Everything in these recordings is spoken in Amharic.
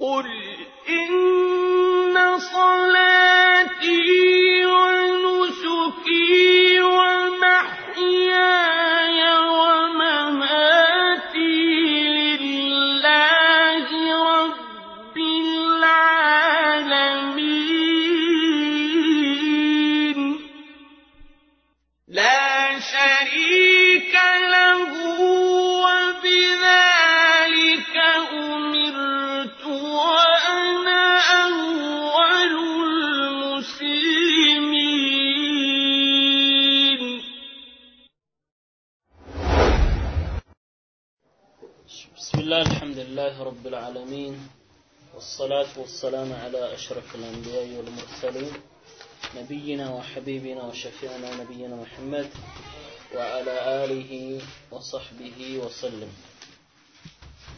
قل إن والصلاة والسلام على أشرف الأنبياء والمرسلين نبينا وحبيبنا وشفيعنا نبينا محمد وعلى آله وصحبه وسلم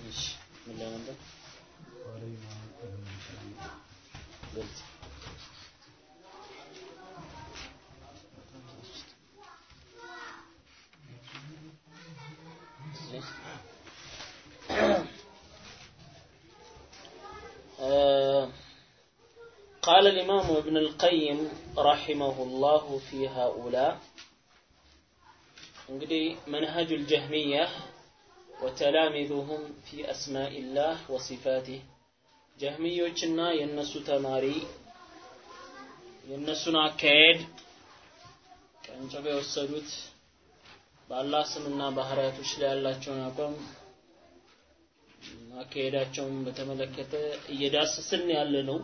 ماشي. بسم الله قلت ابن القيم رحمه الله في هؤلاء እንግዲህ منهج الجهمية وتلامذهم في أسماء الله وصفاته ጀህሚዮችና የነሱ ተማሪ የነሱን አካሄድ ቀንጭበ የወሰዱት በአላህ ስምና ባህሪያቶች ላይ ያላቸውን አቋም አካሄዳቸውን በተመለከተ እየዳሰስን ያለ ነው።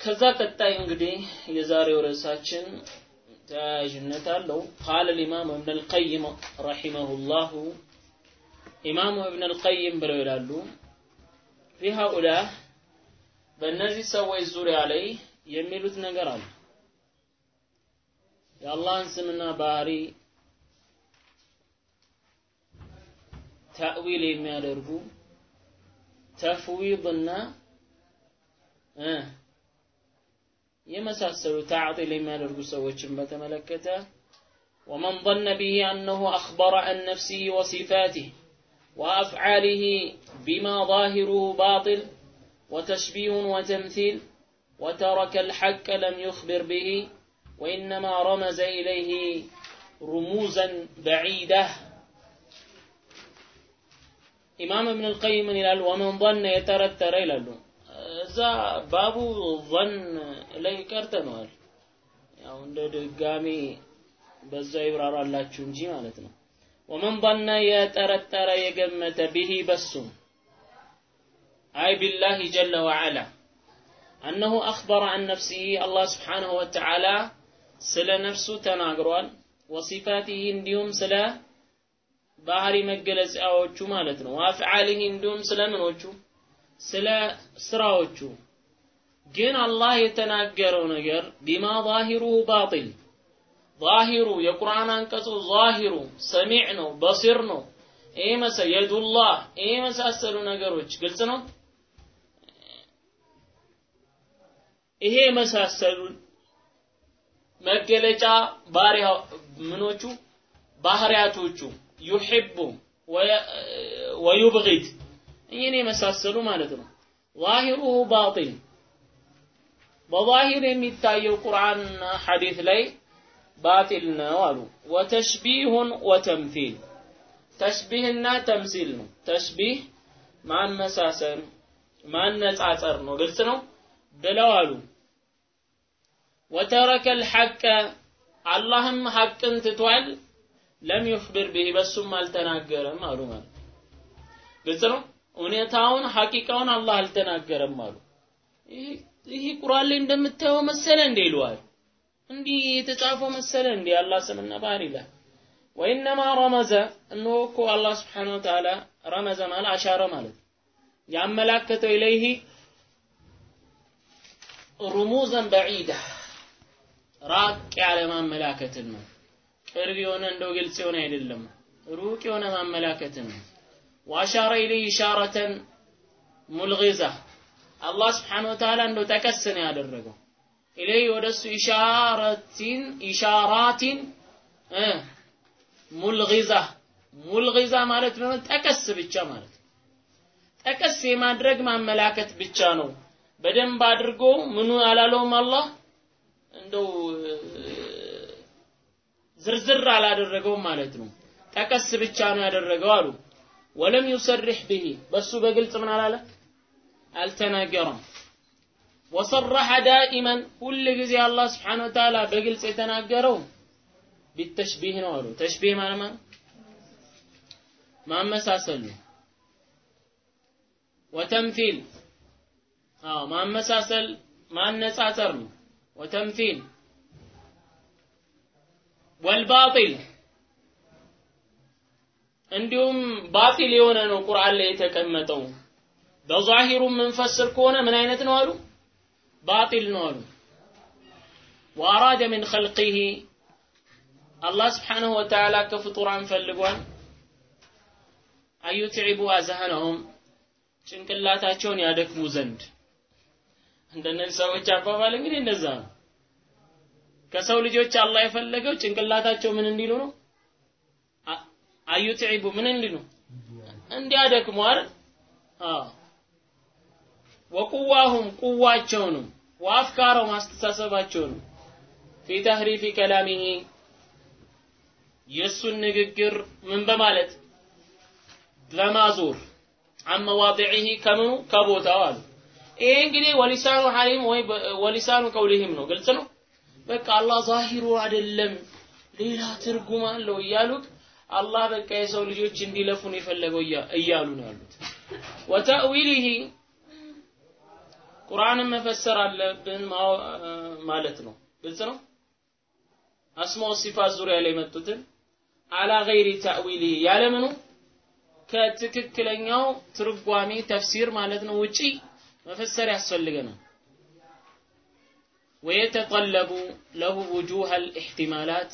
ከዛ ቀጣይ እንግዲህ የዛሬው ርዕሳችን ተያያዥነት አለው። ቃለ ልኢማም እብን አልቀይም ረሒመሁላሁ ኢማሙ እብን አልቀይም ብለው ይላሉ ፊ ሃኡላ በእነዚህ ሰዎች ዙሪያ ላይ የሚሉት ነገር አለ። የአላህን ስምና ባህሪ ተእዊል የሚያደርጉ ተፍዊድና የመሳሰሉ ታዕጢል የሚያደርጉ ሰዎችን በተመለከተ ومن ظن به أنه أخبر عن نفسه وصفاته وأفعاله بما ظاهره باطل وتشبيه وتمثيل وترك الحق لم يخبر به وإنما رمز إليه رموزا بعيدة ኢማም እብን አልቀይም ምን ይላል? ወመን ظن የጠረጠረ ይላሉ። እዛ ባቡ ظن ላይ ቀርተነዋል። ያው እንደ ድጋሜ በዛ ይብራራላችሁ እንጂ ማለት ነው። ወመን ظن የጠረጠረ የገመተ ቢሂ በሱም አይ ቢላሂ ጀለ ወዐላ አነሁ አኽበረ አን ነፍሲሂ አላህ ስብሓነሁ ወተዓላ ስለ ነፍሱ ተናግሯል። ወሲፋቲሂ እንዲሁም ስለ ባህሪ መገለጫዎቹ ማለት ነው። ወአፍዓሊሂ እንዲሁም ስለምኖቹ ስለ ስራዎቹ ግን አላህ የተናገረው ነገር ቢማ ዛሂሩሁ ባጢል ዛሂሩ የቁርአን አንቀጹ ዛሂሩ ሰሚዕ ነው፣ በሲር ነው። ይሄ መሰ የዱላህ ይሄ የመሳሰሉ ነገሮች ግልጽ ነው። ይሄ የመሳሰሉ መገለጫ ምኖቹ ባህሪያቶቹ ዩሒቡ ወዩብጊድ ይህን የመሳሰሉ ማለት ነው። ዛሂሩሁ ባጢል በዛሂር የሚታየው ቁርአንና ሐዲስ ላይ ባጢል ነው አሉ። ወተሽቢሁን ወተምሲል ተሽቢህና ተምሲል ነው። ተሽቢህ ማመሳሰል ማነጻጸር ነው። ግልጽ ነው ብለው አሉ። ወተረከ ልሐቀ አላህም ሐቅን ትቷል። ለም ዩኽብር ቢሂ በሱም አልተናገረም አሉ ማለት ግልጽ ነው። እውነታውን ሐቂቃውን አላህ አልተናገረም አሉ። ይህ ቁርአን ላይ እንደምታየው መሰለ እንዴ ይለዋል። እንዲህ የተጻፈው መሰለ እንዴ አላህ ስምና ባህሪ ይላል። ወኢነማ ረመዘ እነሆ እኮ አላህ ስብሓነ ወተዓላ ረመዘ ማለት አሻረ ማለት ያመላከተው ኢለይሂ ሩሙዘን በዒዳ ራቅ ያለ ማመላከትን ነው። ቅርብ የሆነ እንደው ግልጽ የሆነ አይደለም፣ ሩቅ የሆነ ማመላከትን ነው። ወአሻረ ኢለይሂ ኢሻረተን ሙልጊዛ አላህ ስብሓነሁ ወተዓላ እንደው ጠቀስ ነው ያደረገው ኢለይሂ ወደሱ ኢሻራቲን እ ሙልጊዛ ሙልጊዛ ማለት ምን ጠቀስ ብቻ ማለት ጠቀስ የማድረግ ማመላከት ብቻ ነው። በደንብ አድርጎ ምኑ አላለውም አላህ እንደው ዝርዝር አላደረገውም ማለት ነው። ጠቀስ ብቻ ነው ያደረገው አሉ። ወለም ዩሰርሕ ብሂ በሱ በግልጽ ምን አላለ አልተናገረም። ወሰረሐ ዳኢመን ሁል ጊዜ አላህ ስብሓነ ወተዓላ በግልጽ የተናገረው ቢተሽቢህ ነው አሉ። ተሽቢህ ማለት ማለት ማመሳሰል ነው። ወተምሲል አዎ ማመሳሰል ማነጻጸር ነው። ወተምሲል ወልባጢል እንዲሁም ባጢል የሆነ ነው ቁርአን ላይ የተቀመጠው። በዛሂሩ የምንፈስር ከሆነ ምን አይነት ነው አሉ? ባጢል ነው አሉ። ወአራደ ሚን ኸልቂሂ አላህ ስብሓነሁ ወተዓላ ከፍጡራን ፈልጓል አዩትዒቡ አዝሃነሁም ጭንቅላታቸውን ያደክሙ ዘንድ እንደነዚህ ሰዎች አባባል እንግዲህ እንደዛ ነው። ከሰው ልጆች አላህ የፈለገው ጭንቅላታቸው ምን እንዲሉ ነው? አዩትዒቡ ምን እንዲሉ እንዲያደክሙ አይደል? አዎ ወቁዋሁም ቁዋቸውንም ወአፍካረውም አስተሳሰባቸውንም ፊ ተህሪፊ ከላሚሂ የእሱን ንግግር ምን በማለት በማዞር አመዋዲዒሂ ከምኑ ከቦታው አሉ። ይሄ እንግዲህ ወሊሳኑ ሐሊም ወይ ወሊሳኑ ቀውሊሂም ነው። ግልጽ ነው። በቃ አላህ ዛሂሩ አይደለም ሌላ ትርጉም አለው እያሉት አላህ በቃ የሰው ልጆች እንዲለፉ ነው የፈለገው እያሉ ነው ያሉት። ወተእዊሊሂ ቁርአንን መፈሰር አለብን ማለት ነው። ግልጽ ነው። አስማው ሲፋት ዙሪያ ላይ የመጡትን አላ ገይሪ ተእዊሊ ያለምኑ ከትክክለኛው ትርጓሜ ተፍሲር ማለት ነው ውጪ መፈሰር ያስፈልገናል። ويتطلب له وجوه الاحتمالات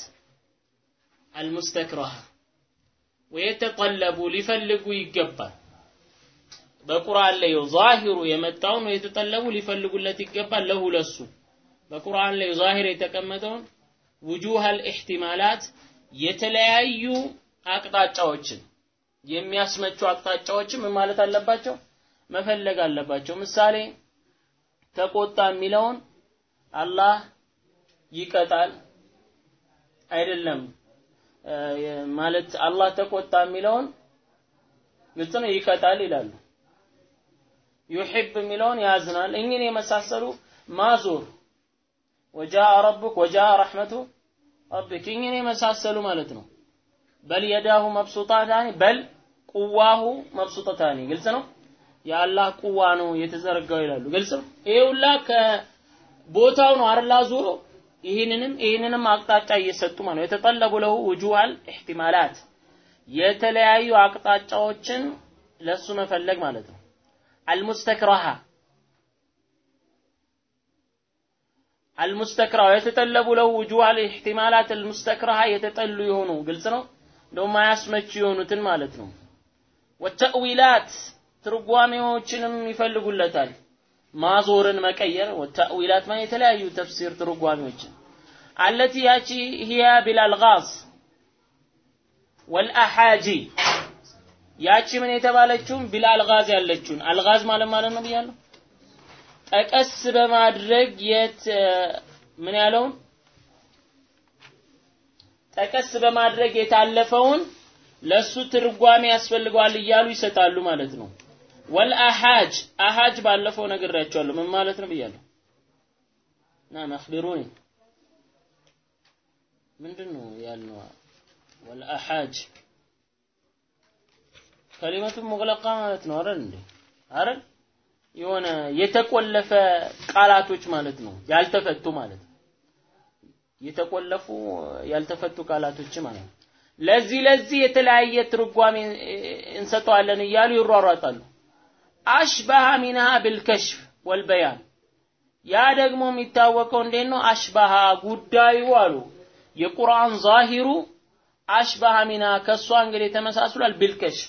المستكرهة ወየተቀለቡ ሊፈልጉ ይገባል። በቁርአን ላይ ዛሂሩ የመጣውን ወየተጠለቡ ሊፈልጉለት ይገባል። ለሁ ለሱ በቁርአን ላይ ዛሂር የተቀመጠውን ውጁሃል ኢህቲማላት የተለያዩ አቅጣጫዎችን የሚያስመቹ አቅጣጫዎችን ምን ማለት አለባቸው? መፈለግ አለባቸው። ምሳሌ ተቆጣ የሚለውን አላህ ይቀጣል አይደለም ማለት አላህ ተቆጣ የሚለውን ግልጽ ነው ይቀጣል ይላሉ። ዩሂብ የሚለውን ያዝናል። እኝን የመሳሰሉ ማዞር። ወጃአ ረቡክ ወጃአ ረሕመቱ ረቢክ። እኝን የመሳሰሉ ማለት ነው። በል የዳሁ መብሱጣታኒ በል ቁዋሁ መብሱጠታኒ ግልጽ ነው? የአላህ ቁዋ ነው የተዘረጋው ይላሉ። ግልጽ ነው? ይሄ ሁላ ከቦታው ነው አርላ ዙሮ ይህንንም ይህንንም አቅጣጫ እየሰጡ ማለት የተጠለቡ ለሁ ውጁሃል ኢህቲማላት የተለያዩ አቅጣጫዎችን ለሱ መፈለግ ማለት ነው። አልሙስተክረሃ አልሙስተክረሃ የተጠለቡ ለው ውጁሃል ኢህቲማላት አልሙስተክረሃ የተጠሉ የሆኑ ግልጽ ነው። እንደውም አያስመቹ የሆኑትን ማለት ነው። ወተእዊላት ትርጓሜዎችንም ይፈልጉለታል ማዞርን መቀየር ወተእዊላት ማለት የተለያዩ ተፍሲር ትርጓሜዎችን። አለቲ ያቺ ሂያ ቢልአልጋዝ ወልአሓጂ ያቺ ምን የተባለችውን ቢልአልጋዝ ያለችውን አልጋዝ ማለት ማለት ነው ብያለሁ። ጠቀስ በማድረግ የት ምን ያለውን ጠቀስ በማድረግ የታለፈውን ለሱ ትርጓሜ ያስፈልገዋል እያሉ ይሰጣሉ ማለት ነው ወልአሓጅ አሓጅ ባለፈው ነግሬያቸዋለሁ። ምን ማለት ነው ብያለሁ? ናም አኽቢሩኒ ምንድን ነው ያልነው? ወልአሓጅ ከሊመቱ ሙግለቃ ማለት ነው አይደል እንዴ? አይደል? የሆነ የተቆለፈ ቃላቶች ማለት ነው። ያልተፈቱ ማለት ነው። የተቆለፉ ያልተፈቱ ቃላቶች ማለት ነው። ለዚህ ለዚህ የተለያየ ትርጓሜ እንሰጠዋለን እያሉ ይሯሯጣሉ አሽባሃ ሚንሃ ብልከሽፍ ወልበያን። ያ ደግሞ የሚታወቀው እንዴት ነው? አሽባሃ ጉዳዩ አሉ። የቁርአን ዛሂሩ አሽባሃ ሚና ከሷ እንግዲህ ተመሳስሏል። ቢልከሽፍ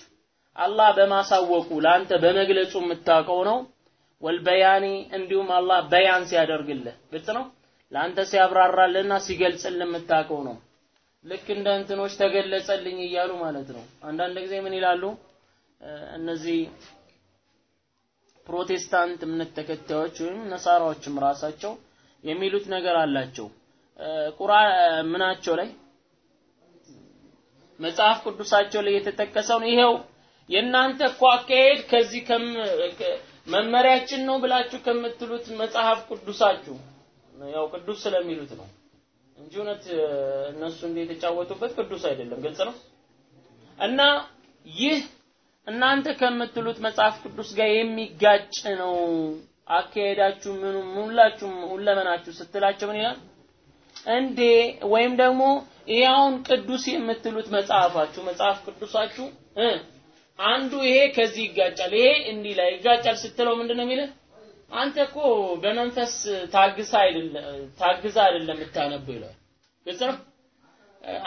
አላህ በማሳወቁ ለአንተ በመግለጹ የምታውቀው ነው። ወልበያኒ እንዲሁም አላህ በያን ሲያደርግልህ ግልጽ ነው? ለአንተ ሲያብራራልህና ሲገልጽልህ የምታውቀው ነው። ልክ እንደ እንትኖች ተገለጸልኝ እያሉ ማለት ነው። አንዳንድ ጊዜ ምን ይላሉ? እነዚህ ፕሮቴስታንት እምነት ተከታዮች ወይም ነሳራዎችም ራሳቸው የሚሉት ነገር አላቸው። ቁራ ምናቸው ላይ መጽሐፍ ቅዱሳቸው ላይ የተጠቀሰውን ይሄው የእናንተ እኮ አካሄድ ከዚህ መመሪያችን ነው ብላችሁ ከምትሉት መጽሐፍ ቅዱሳችሁ ያው ቅዱስ ስለሚሉት ነው እንጂ እውነት እነሱ እንደ የተጫወቱበት ቅዱስ አይደለም። ግልጽ ነው እና ይህ እናንተ ከምትሉት መጽሐፍ ቅዱስ ጋር የሚጋጭ ነው። አካሄዳችሁ ምኑ ሁላችሁም ሁለመናችሁ ስትላቸው ምን ይላል? እንዴ! ወይም ደግሞ ይሄውን ቅዱስ የምትሉት መጽሐፋችሁ መጽሐፍ ቅዱሳችሁ አንዱ ይሄ ከዚህ ይጋጫል ይሄ እንዲህ ላይ ይጋጫል ስትለው ምንድነው የሚልህ? አንተ እኮ በመንፈስ ታግዛ አይደለም ታግዛ አይደለም የምታነበው ይላል። ግልጽ ነው?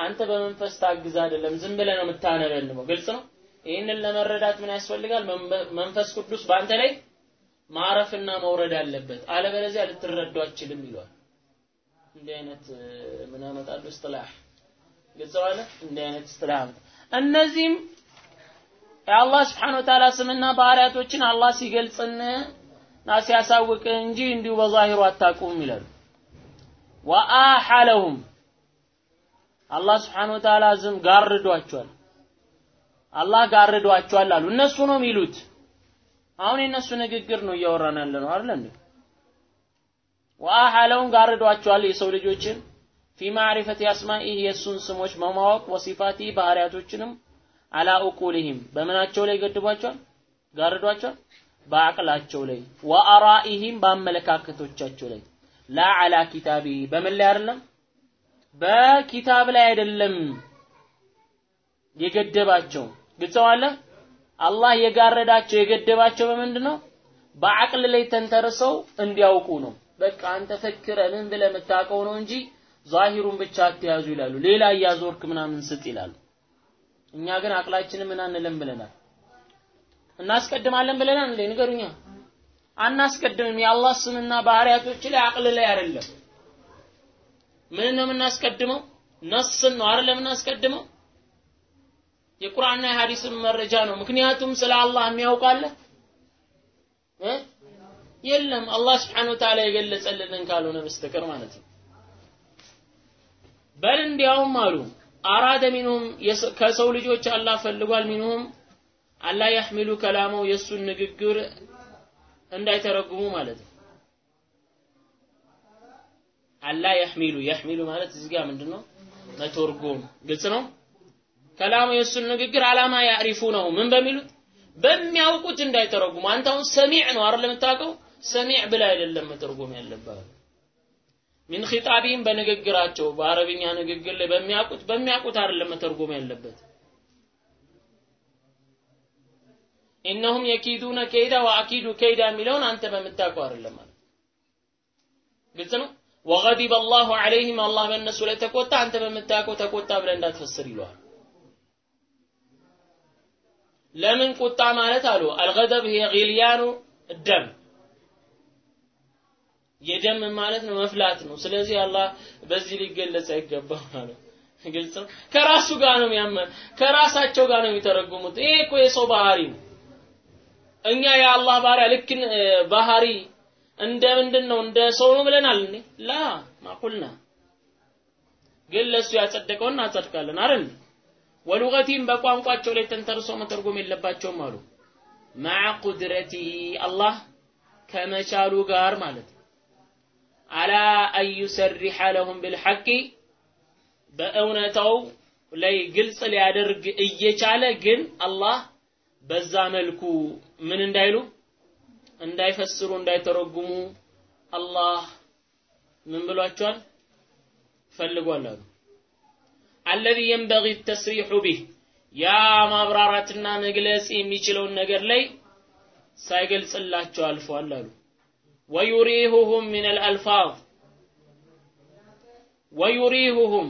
አንተ በመንፈስ ታግዛ አይደለም ዝም ብለህ ነው የምታነበው። ግልጽ ነው ይህንን ለመረዳት ምን ያስፈልጋል? መንፈስ ቅዱስ በአንተ ላይ ማረፍና መውረድ አለበት። አለበለዚያ ልትረዳው አችልም ይለዋል እንዲህ አይነት ምን ያመጣሉ? እስትላህ ግልጽ እንዲህ አይነት እስትላህ እነዚህም የአላህ ስብሓን ወተዓላ ስምና ባህሪያቶችን አላህ ሲገልጽን እና ሲያሳውቅ እንጂ እንዲሁ በዛሂሩ አታውቁም ይላሉ። ወአሐለሁም። አላህ ስብሓን ወተዓላ ዝም ጋርዷቸዋል አላህ ጋርዷቸዋል አሉ። እነሱ ነው የሚሉት። አሁን የነሱ ንግግር ነው እያወራን ያለ ነው አይደል እንዴ? ወአሐለውን ጋርዷቸዋል የሰው ልጆችን። ፊ ማዕሪፈት አስማኢህ የእሱን ስሞች በማወቅ ወሲፋቲ ባህሪያቶችንም አላ ኡቁሊሂም በምናቸው ላይ ገድቧቸዋል? ጋርዷቸዋል? በአቅላቸው ላይ። ወአራኢሂም በአመለካከቶቻቸው ላይ። ላ አላ ኪታቢ በምን ላይ አይደለም? በኪታብ ላይ አይደለም የገደባቸው። ግልጸዋለ አላህ የጋረዳቸው የገደባቸው በምንድን ነው በአቅል ላይ ተንተርሰው እንዲያውቁ ነው። በቃ አንተ ፈክረ ምን ብለህ የምታውቀው ነው እንጂ ዛሂሩን ብቻ አትያዙ ይላሉ። ሌላ እያዞርክ ምናምን ስጥ ይላሉ። እኛ ግን አቅላችንን ምን አንልም ብለናል። እናስቀድማለን ብለናል እንዴ? ንገሩኛ። አናስቀድምም። የአላህ ስምና ባህሪያቶች ላይ አቅል ላይ አይደለም። ምን ነው የምናስቀድመው? ነስን ነው አይደለም የምናስቀድመው የቁርአንና የሐዲስን መረጃ ነው። ምክንያቱም ስለ አላህ የሚያውቃለ የለም። አላህ ስብሓን ወተዓላ የገለጸልንን ካልሆነ በስተቀር ማለት ነው። በል እንዲያውም አሉ አራደ ሚንሁም ከሰው ልጆች አላህ ፈልጓል ሚንሁም አላህ ያህሚሉ ከላመው የእሱን ንግግር እንዳይተረጉሙ ማለት ነው። አላህ ያህሚሉ ያህሚሉ ማለት እዚህ ጋር ምንድነው? መተርጎም። ግልጽ ነው ከላሙ የእሱን ንግግር አላማ ያዕሪፉ ነው። ምን በሚሉት? በሚያውቁት እንዳይተረጉሙ። አንተ አሁን ሰሚዕ ነው አይደል የምታውቀው? ሰሚዕ ብላ አይደለም መተርጎም ያለብህ። ሚን ኺጣቢም በንግግራቸው በአረብኛ ንግግር ላይ በሚያውቁት በሚያውቁት አይደለም መተርጎም ያለበት። ኢነሁም የኪዱነ ከይዳ ወአኪዱ ከይዳ የሚለውን አንተ በምታውቀው አይደለም ማለት ግልጽ ነው? ወገዲበ አላሁ ዐለይሂም አላህ በእነሱ ላይ ተቆጣ አንተ በምታውቀው ተቆጣ ብለህ እንዳትፈስር ይለዋል ለምን ቁጣ ማለት አሉ? አልገደብ ይሄ ጊልያኑ ደም። የደም ማለት ነው መፍላት ነው። ስለዚህ አላህ በዚህ ሊገለጽ አይገባም ማለት ግልጽ ነው? ከራሱ ጋር ነው ያመ ከራሳቸው ጋር ነው የሚተረጉሙት። ይሄ እኮ የሰው ባህሪ ነው። እኛ የአላህ ባሪያ ልክ ባህሪ እንደ ምንድን ነው እንደ ሰው ነው ብለናል እንዴ? ላ ማቁልና ግን ለእሱ ያጸደቀውን እናጸድቃለን አይደል? ወሉገቲም በቋንቋቸው ላይ ተንተርሶ መተርጎም የለባቸውም አሉ። ማዕ ቁድረቲሂ አላህ ከመቻሉ ጋር ማለት አላ አን ዩሰሪሐ ለሁም ቢልሐቂ በእውነታው ላይ ግልጽ ሊያደርግ እየቻለ ግን አላህ በዛ መልኩ ምን እንዳይሉ እንዳይፈስሩ እንዳይተረጉሙ አላህ ምን ብሏቸዋል? ፈልጓል አሉ አለዚ የንበጊ ተስሪሑ ቢህ ያ ማብራራትና መግለጽ የሚችለውን ነገር ላይ ሳይገልጽላቸው አልፏል አሉ። ወዩሪሁሁም ምን አልአልፋዝ። ወዩሪሁሁም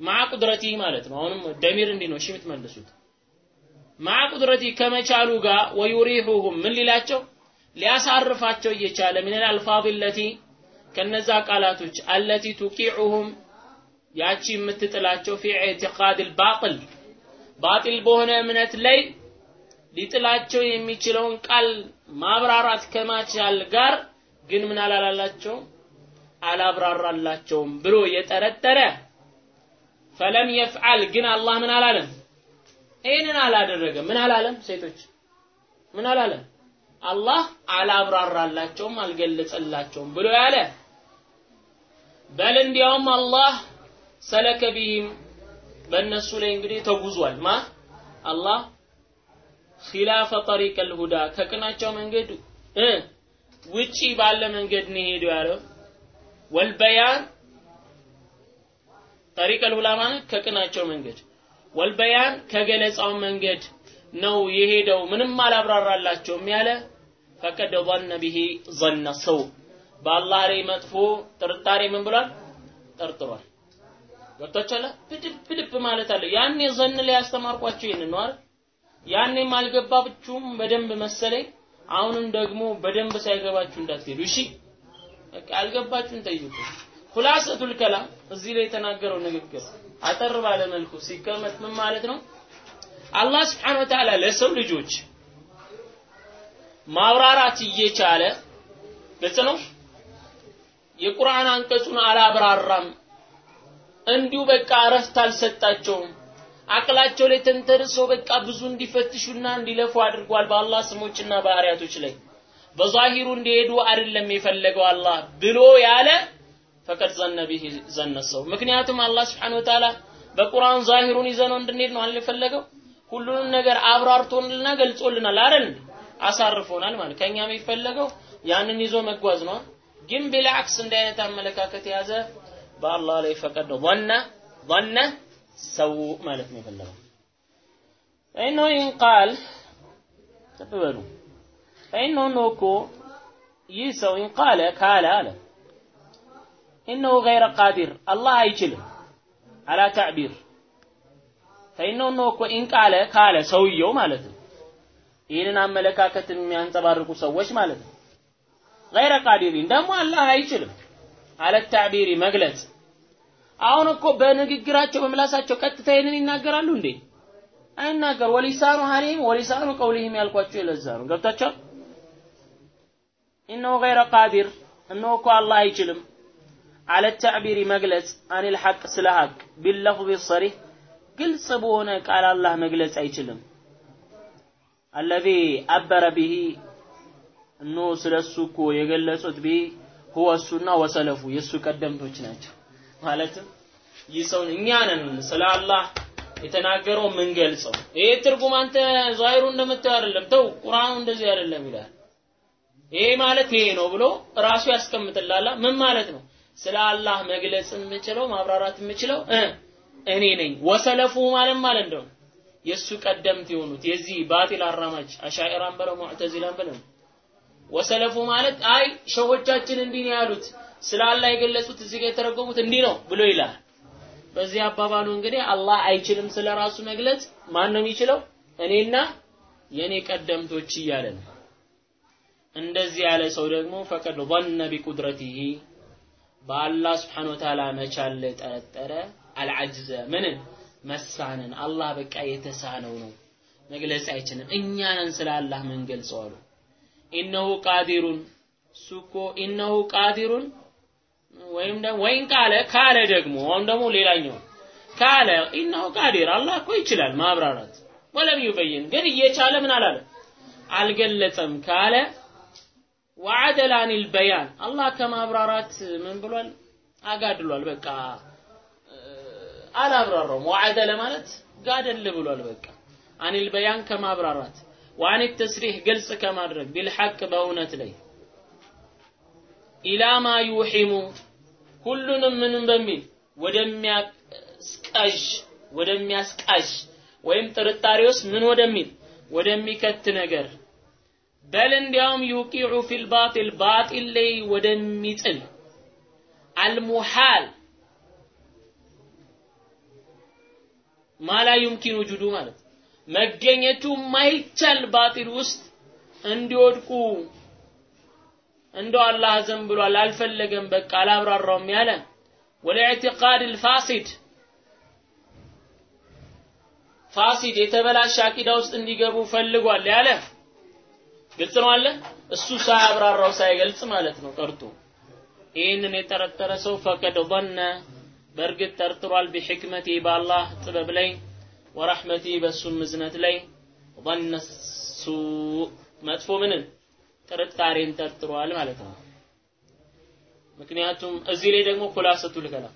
ማዓ ቁድረቲ ማለት ነው። አሁንም ደሚር እንዲህ ነው። እሺ የምትመልሱት? ማዓ ቁድረቲ ከመቻሉ ጋር ወዩሪሁሁም ምን ሊላቸው? ሊያሳርፋቸው እየቻለ። ምን አልአልፋዝ ለቲ ከነዛ ቃላቶች አለቲ ቱቂዑሁም ያቺ የምትጥላቸው ፊ ኢዕቲቃድ አልባጢል ባጢል በሆነ እምነት ላይ ሊጥላቸው የሚችለውን ቃል ማብራራት ከማቻል ጋር ግን ምን አላላላቸው? አላብራራላቸውም ብሎ የጠረጠረ ፈለም የፍዓል ግን አላህ ምን አላለም? ይህንን አላደረገም። ምን አላለም ሴቶች? ምን አላለም? አላህ አላብራራላቸውም አልገለጸላቸውም ብሎ ያለ። በል እንዲያውም አላህ ሰለከ ቢህም በእነሱ ላይ እንግዲህ ተጉዟል ማ አላህ ኺላፈ ጠሪቅ አልሁዳ ከቅናቸው መንገድ እ ውጪ ባለ መንገድ ነው ሄዱ ያለው ወልበያን ጠሪቅ አልሁዳ ማለት ከቅናቸው መንገድ ወልበያን ከገለጻው መንገድ ነው የሄደው ምንም አላብራራላቸውም ያለ ፈቀደ ظن به ظن ሰው በአላህ ላይ መጥፎ ጥርጣሬ ምን ብሏል ጠርጥሯል ገብቷችኋል? ብድብ ብድብ ማለት አለ። ያኔ ዘን ላይ ያስተማርኳችሁ ይህን ነው አይደል? ያኔም አልገባችሁም በደንብ መሰለኝ። አሁንም ደግሞ በደንብ ሳይገባችሁ እንዳትሄዱ። እሺ? በቃ አልገባችሁም ጠይቁ። ሁላሰቱል ከላም እዚህ ላይ የተናገረው ንግግር አጠር ባለ መልኩ ሲቀመጥ ምን ማለት ነው? አላህ ስብሓን ወተዓላ ለሰው ልጆች ማብራራት እየቻለ ግልጽ ነው የቁርአን አንቀጹን አላብራራም እንዲሁ በቃ እረፍት አልሰጣቸውም። አቅላቸው ላይ ተንተርሶ በቃ ብዙ እንዲፈትሹና እንዲለፉ አድርጓል በአላህ ስሞችና ባህሪያቶች ላይ። በዛሂሩ እንዲሄዱ አይደለም የፈለገው አላህ ብሎ ያለ ፈቀድ ዘነ ቢህ ዘነ ሰው። ምክንያቱም አላህ ስብሓን ወተዓላ በቁርአን ዛሂሩን ይዘነው እንድንሄድ ነው አልፈለገው ሁሉንም ነገር አብራርቶልና ገልጾልናል አይደል? አሳርፎናል ማለት ከኛ የሚፈለገው ያንን ይዞ መጓዝ ነው። ግን ቢልዓክስ እንደ አይነት አመለካከት የያዘ በአላህ ላይ ፈቀደ ظن ظن ሰው ማለት ነው የፈለገው فإنه إن قال ተበሉ فإنه ነው እኮ ይህ ሰው إن قال ካለ አለ إنه غير قادر الله አይችልም على تعبير فإنه ነው እኮ إن قال ካለ ሰውየው ማለት ነው ይህንን አመለካከትን የሚያንጸባርቁ ሰዎች ማለት ነው غير قادرين ደግሞ አላህ አይችልም አለ ታዕቢሪ መግለጽ አሁን እኮ በንግግራቸው በምላሳቸው ቀጥታ ይህንን ይናገራሉ እንዴ? አይናገር። ወሊሳኑ ሐሊም ወሊሳኑ ቀውሊህም ያልኳቸው የለዛ ነው። ገብታችኋል? ኢነሁ ገይረ ቃዲር እነሆ እኮ አላህ አይችልም። አለ ተዕቢሪ መግለጽ አኒል ሐቅ ስለ ሐቅ። ቢለፍዝ ሰሪህ ግልጽ በሆነ ቃል አላህ መግለጽ አይችልም። አለዚ አበረ ቢሂ እነሆ ስለ እሱ እኮ የገለጹት ቢሂ ሁወ እሱና ወሰለፉ። የእሱ ቀደምቶች ናቸው ማለትም ይህ ሰውን እኛ ነን ስለ አላህ የተናገረው የምንገልጸው ይሄ ትርጉም አንተ ዛሂሩ እንደምታየው አይደለም። ተው ቁርአኑ እንደዚህ አይደለም ይላል። ይሄ ማለት ይሄ ነው ብሎ ራሱ ያስቀምጥላላ ምን ማለት ነው? ስለ አላህ መግለጽ የምችለው ማብራራት የምችለው እኔ ነኝ። ወሰለፉ ማለት ማለት ነው? የእሱ ቀደምት የሆኑት የዚህ ባጢል አራማጅ አሻኢራን በለው ሙዕተዚላን በለው። ወሰለፉ ማለት አይ ሸሆቻችን እንዲህ ያሉት ስለ አላህ የገለጹት እዚህ ጋር የተረጎሙት እንዲህ ነው ብሎ ይላል በዚህ አባባሉ እንግዲህ አላህ አይችልም ስለ ራሱ መግለጽ ማን ነው የሚችለው እኔና የኔ ቀደምቶች እያለ ነው እንደዚህ ያለ ሰው ደግሞ ፈቀድ ظن بقدرته በአላህ ስብሓን ወተዓላ መቻል ላይ ጠረጠረ አልዓጅዘ ምንን መሳንን አላህ በቃ የተሳነው ነው መግለጽ አይችልም እኛ ነን ስለ አላህ ምን ገልጸው አሉ ኢነሁ ቃዲሩን እሱ እኮ ኢነሁ ቃዲሩን ወይም ወይን ካለ ካለ ደግሞ አሁን ደግሞ ሌላኛው ካለ ኢነሁ ቃዲር አላህ እኮ ይችላል ማብራራት። ወለም ይበይን ግን እየቻለ ምን አላለ? አልገለጸም ካለ ወዐደል በያን አላህ ከማብራራት ምን ብሏል? አጋድሏል። በቃ አላብራራውም። ወዐደለ ማለት ጋደል ብሏል። በቃ አኒል በያን ከማብራራት ወአን ተስሪህ ግልጽ ከማድረግ ቢልሐቅ በእውነት ላይ ኢላ ማ ሁሉንም ምንም በሚል ወደሚያስቃዥ ወደሚያስቃዥ ወይም ጥርጣሬ ውስጥ ምን ወደሚል? ወደሚከት ነገር። በል እንዲያውም يوقع في الباطل باطل ላይ ወደሚጥል المحال ما لا يمكن وجوده ማለት መገኘቱ ማይቻል باطل ውስጥ እንዲወድቁ እንደው አላህ ዝም ብሏል አልፈለገም በቃ አላብራራውም ያለ والاعتقاد الفاسد ፋሲድ የተበላሸ አቂዳ ውስጥ እንዲገቡ ፈልጓል ያለ ግልጽ ነው አለ? እሱ ሳያብራራው ሳይገልጽ ማለት ነው ቀርቶ። ይህንን የጠረጠረ ሰው ፈቀድ ظነ። በእርግጥ ጠርጥሯል ቢሕክመቲ በአላህ ጥበብ ላይ ወረሕመቲ በእሱም እዝነት ላይ ظነ ሱ መጥፎ ምንን? ጥርጣሬን ጠርጥሯል ማለት ነው። ምክንያቱም እዚህ ላይ ደግሞ ኩላሰቱ ልከላ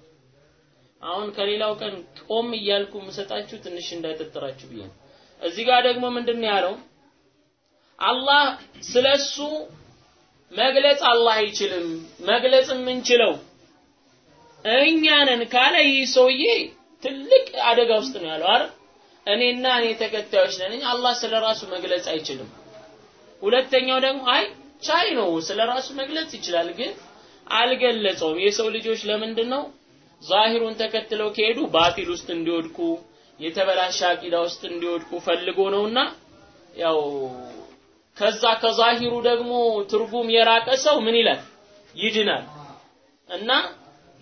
አሁን ከሌላው ቀን ቆም እያልኩ የምሰጣችሁ ትንሽ እንዳይጠጥራችሁ ብዬ ነው። እዚህ ጋር ደግሞ ምንድን ነው ያለው? አላህ ስለሱ መግለጽ አላህ አይችልም። መግለጽ የምንችለው እኛ ነን ካለ ይህ ሰውዬ ትልቅ አደጋ ውስጥ ነው ያለው አይደል? እኔና እኔ ተከታዮች ነን። አላህ ስለ መግለጽ አይችልም ሁለተኛው ደግሞ አይ ቻይ ነው ስለ ራሱ መግለጽ ይችላል ግን አልገለጸውም። የሰው ልጆች ለምንድን ነው ዛሂሩን ተከትለው ከሄዱ ባጢል ውስጥ እንዲወድቁ የተበላሸ አቂዳ ውስጥ እንዲወድቁ ፈልጎ ነውና ያው ከዛ ከዛሂሩ ደግሞ ትርጉም የራቀ ሰው ምን ይላል? ይድናል። እና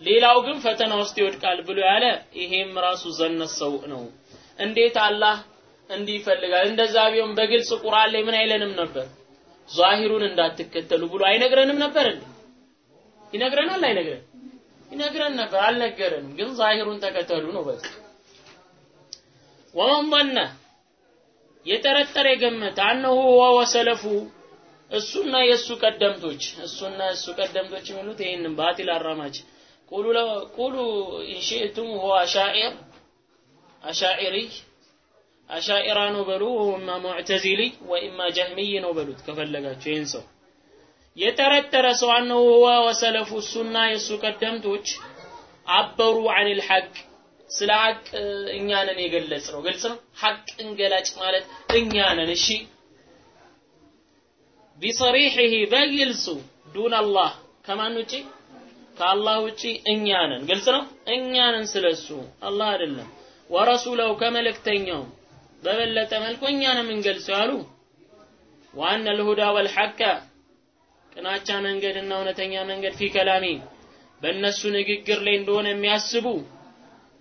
ሌላው ግን ፈተና ውስጥ ይወድቃል ብሎ ያለ ይሄም ራሱ ዘነት ሰው ነው። እንዴት አላህ እንዲህ ይፈልጋል። እንደዛ ቢሆን በግልጽ ቁርአን ላይ ምን አይለንም ነበር? ዛሂሩን እንዳትከተሉ ብሎ አይነግረንም ነበር እንዴ? ይነግረናል አይነግረን? ይነግረን ነበር አልነገረንም። ግን ዛሂሩን ተከተሉ ነው በቃ። ወመን ظن የጠረጠረ የገመተ አነሁ ወሰለፉ እሱና የእሱ ቀደምቶች እሱና የእሱ ቀደምቶች የሚሉት ይህንን ባጢል አራማጅ። ቁሉ ኢንሽእቱም ሁወ አሻኢር አሻኢሪ አሻኢራ ነው በሉ ወማ ሙዕተዚሊ ወኢማ ጀህሚይ ነው በሉት ከፈለጋችሁ ይህን ሰው። የጠረጠረ ሰው አነሁ ሁወ ወሰለፉ እሱና የእሱ ቀደምቶች አበሩ አን ልሐቅ ስለ ሐቅ እኛ ነን የገለጽ ነው ግልጽ ነው? ሐቅን ገላጭ ማለት እኛ ነን። እሺ። ቢሰሪሕህ በግልጹ ዱን አላህ። ከማን ውጪ? ከአላህ ውጪ እኛ ነን። ግልጽ ነው? እኛ ነን ስለሱ። አላህ አይደለም። ወረሱለው ከመልእክተኛው በበለጠ መልኩ እኛ ነን የምንገልጸው ያሉ ዋነ ልሁዳ ወልሐቀ ቅናቻ መንገድና እውነተኛ መንገድ ፊ ከላሚ በእነሱ ንግግር ላይ እንደሆነ የሚያስቡ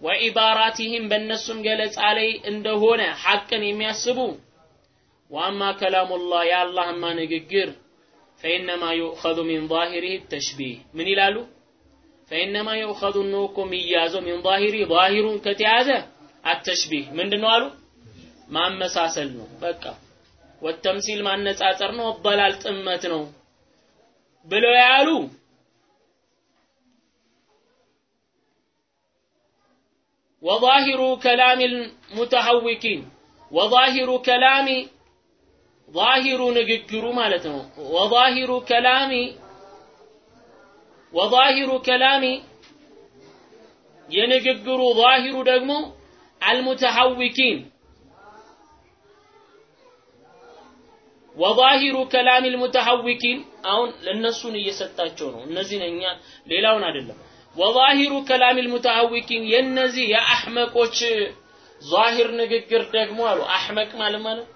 ወኢባራቲህም በእነሱም ገለጻ ላይ እንደሆነ ሐቅን የሚያስቡ ዋማ ከላሙላህ የአላህማ ንግግር ፈኢነማ ዩእኸዙ ሚን ዛሂሪህ ተሽቢህ። ምን ይላሉ? ፈኢነማ ዩእኸዙ ነው እኮ የሚያዘው ሚን ዛሂሪ ዛሂሩን ከተያዘ አተሽቢህ። ምንድን ነው አሉ ማመሳሰል ነው። በቃ ወተምሲል ማነጻጸር ነው፣ አባላል ጥመት ነው ብለው ያሉ ወዛሂሩ ከላሚ ሙተሐዊኪን ወዛሂሩ ከላሚ ዛሂሩ ንግግሩ ማለት ነው። ወዛሂሩ ከላሚ ወዛሂሩ ከላሚ የንግግሩ ዛሂሩ ደግሞ አልሙተሐዊኪን ወዛሂሩ ከላም ልሙተሐዊኪን አሁን ለእነሱን እየሰጣቸው ነው። እነዚህ እኛ ሌላውን አይደለም። ወዛሂሩ ከላም ልሙተሐዊኪን የእነዚህ የአሕመቆች ዛሂር ንግግር ደግሞ አሉ አሕመቅ ማለት ማለት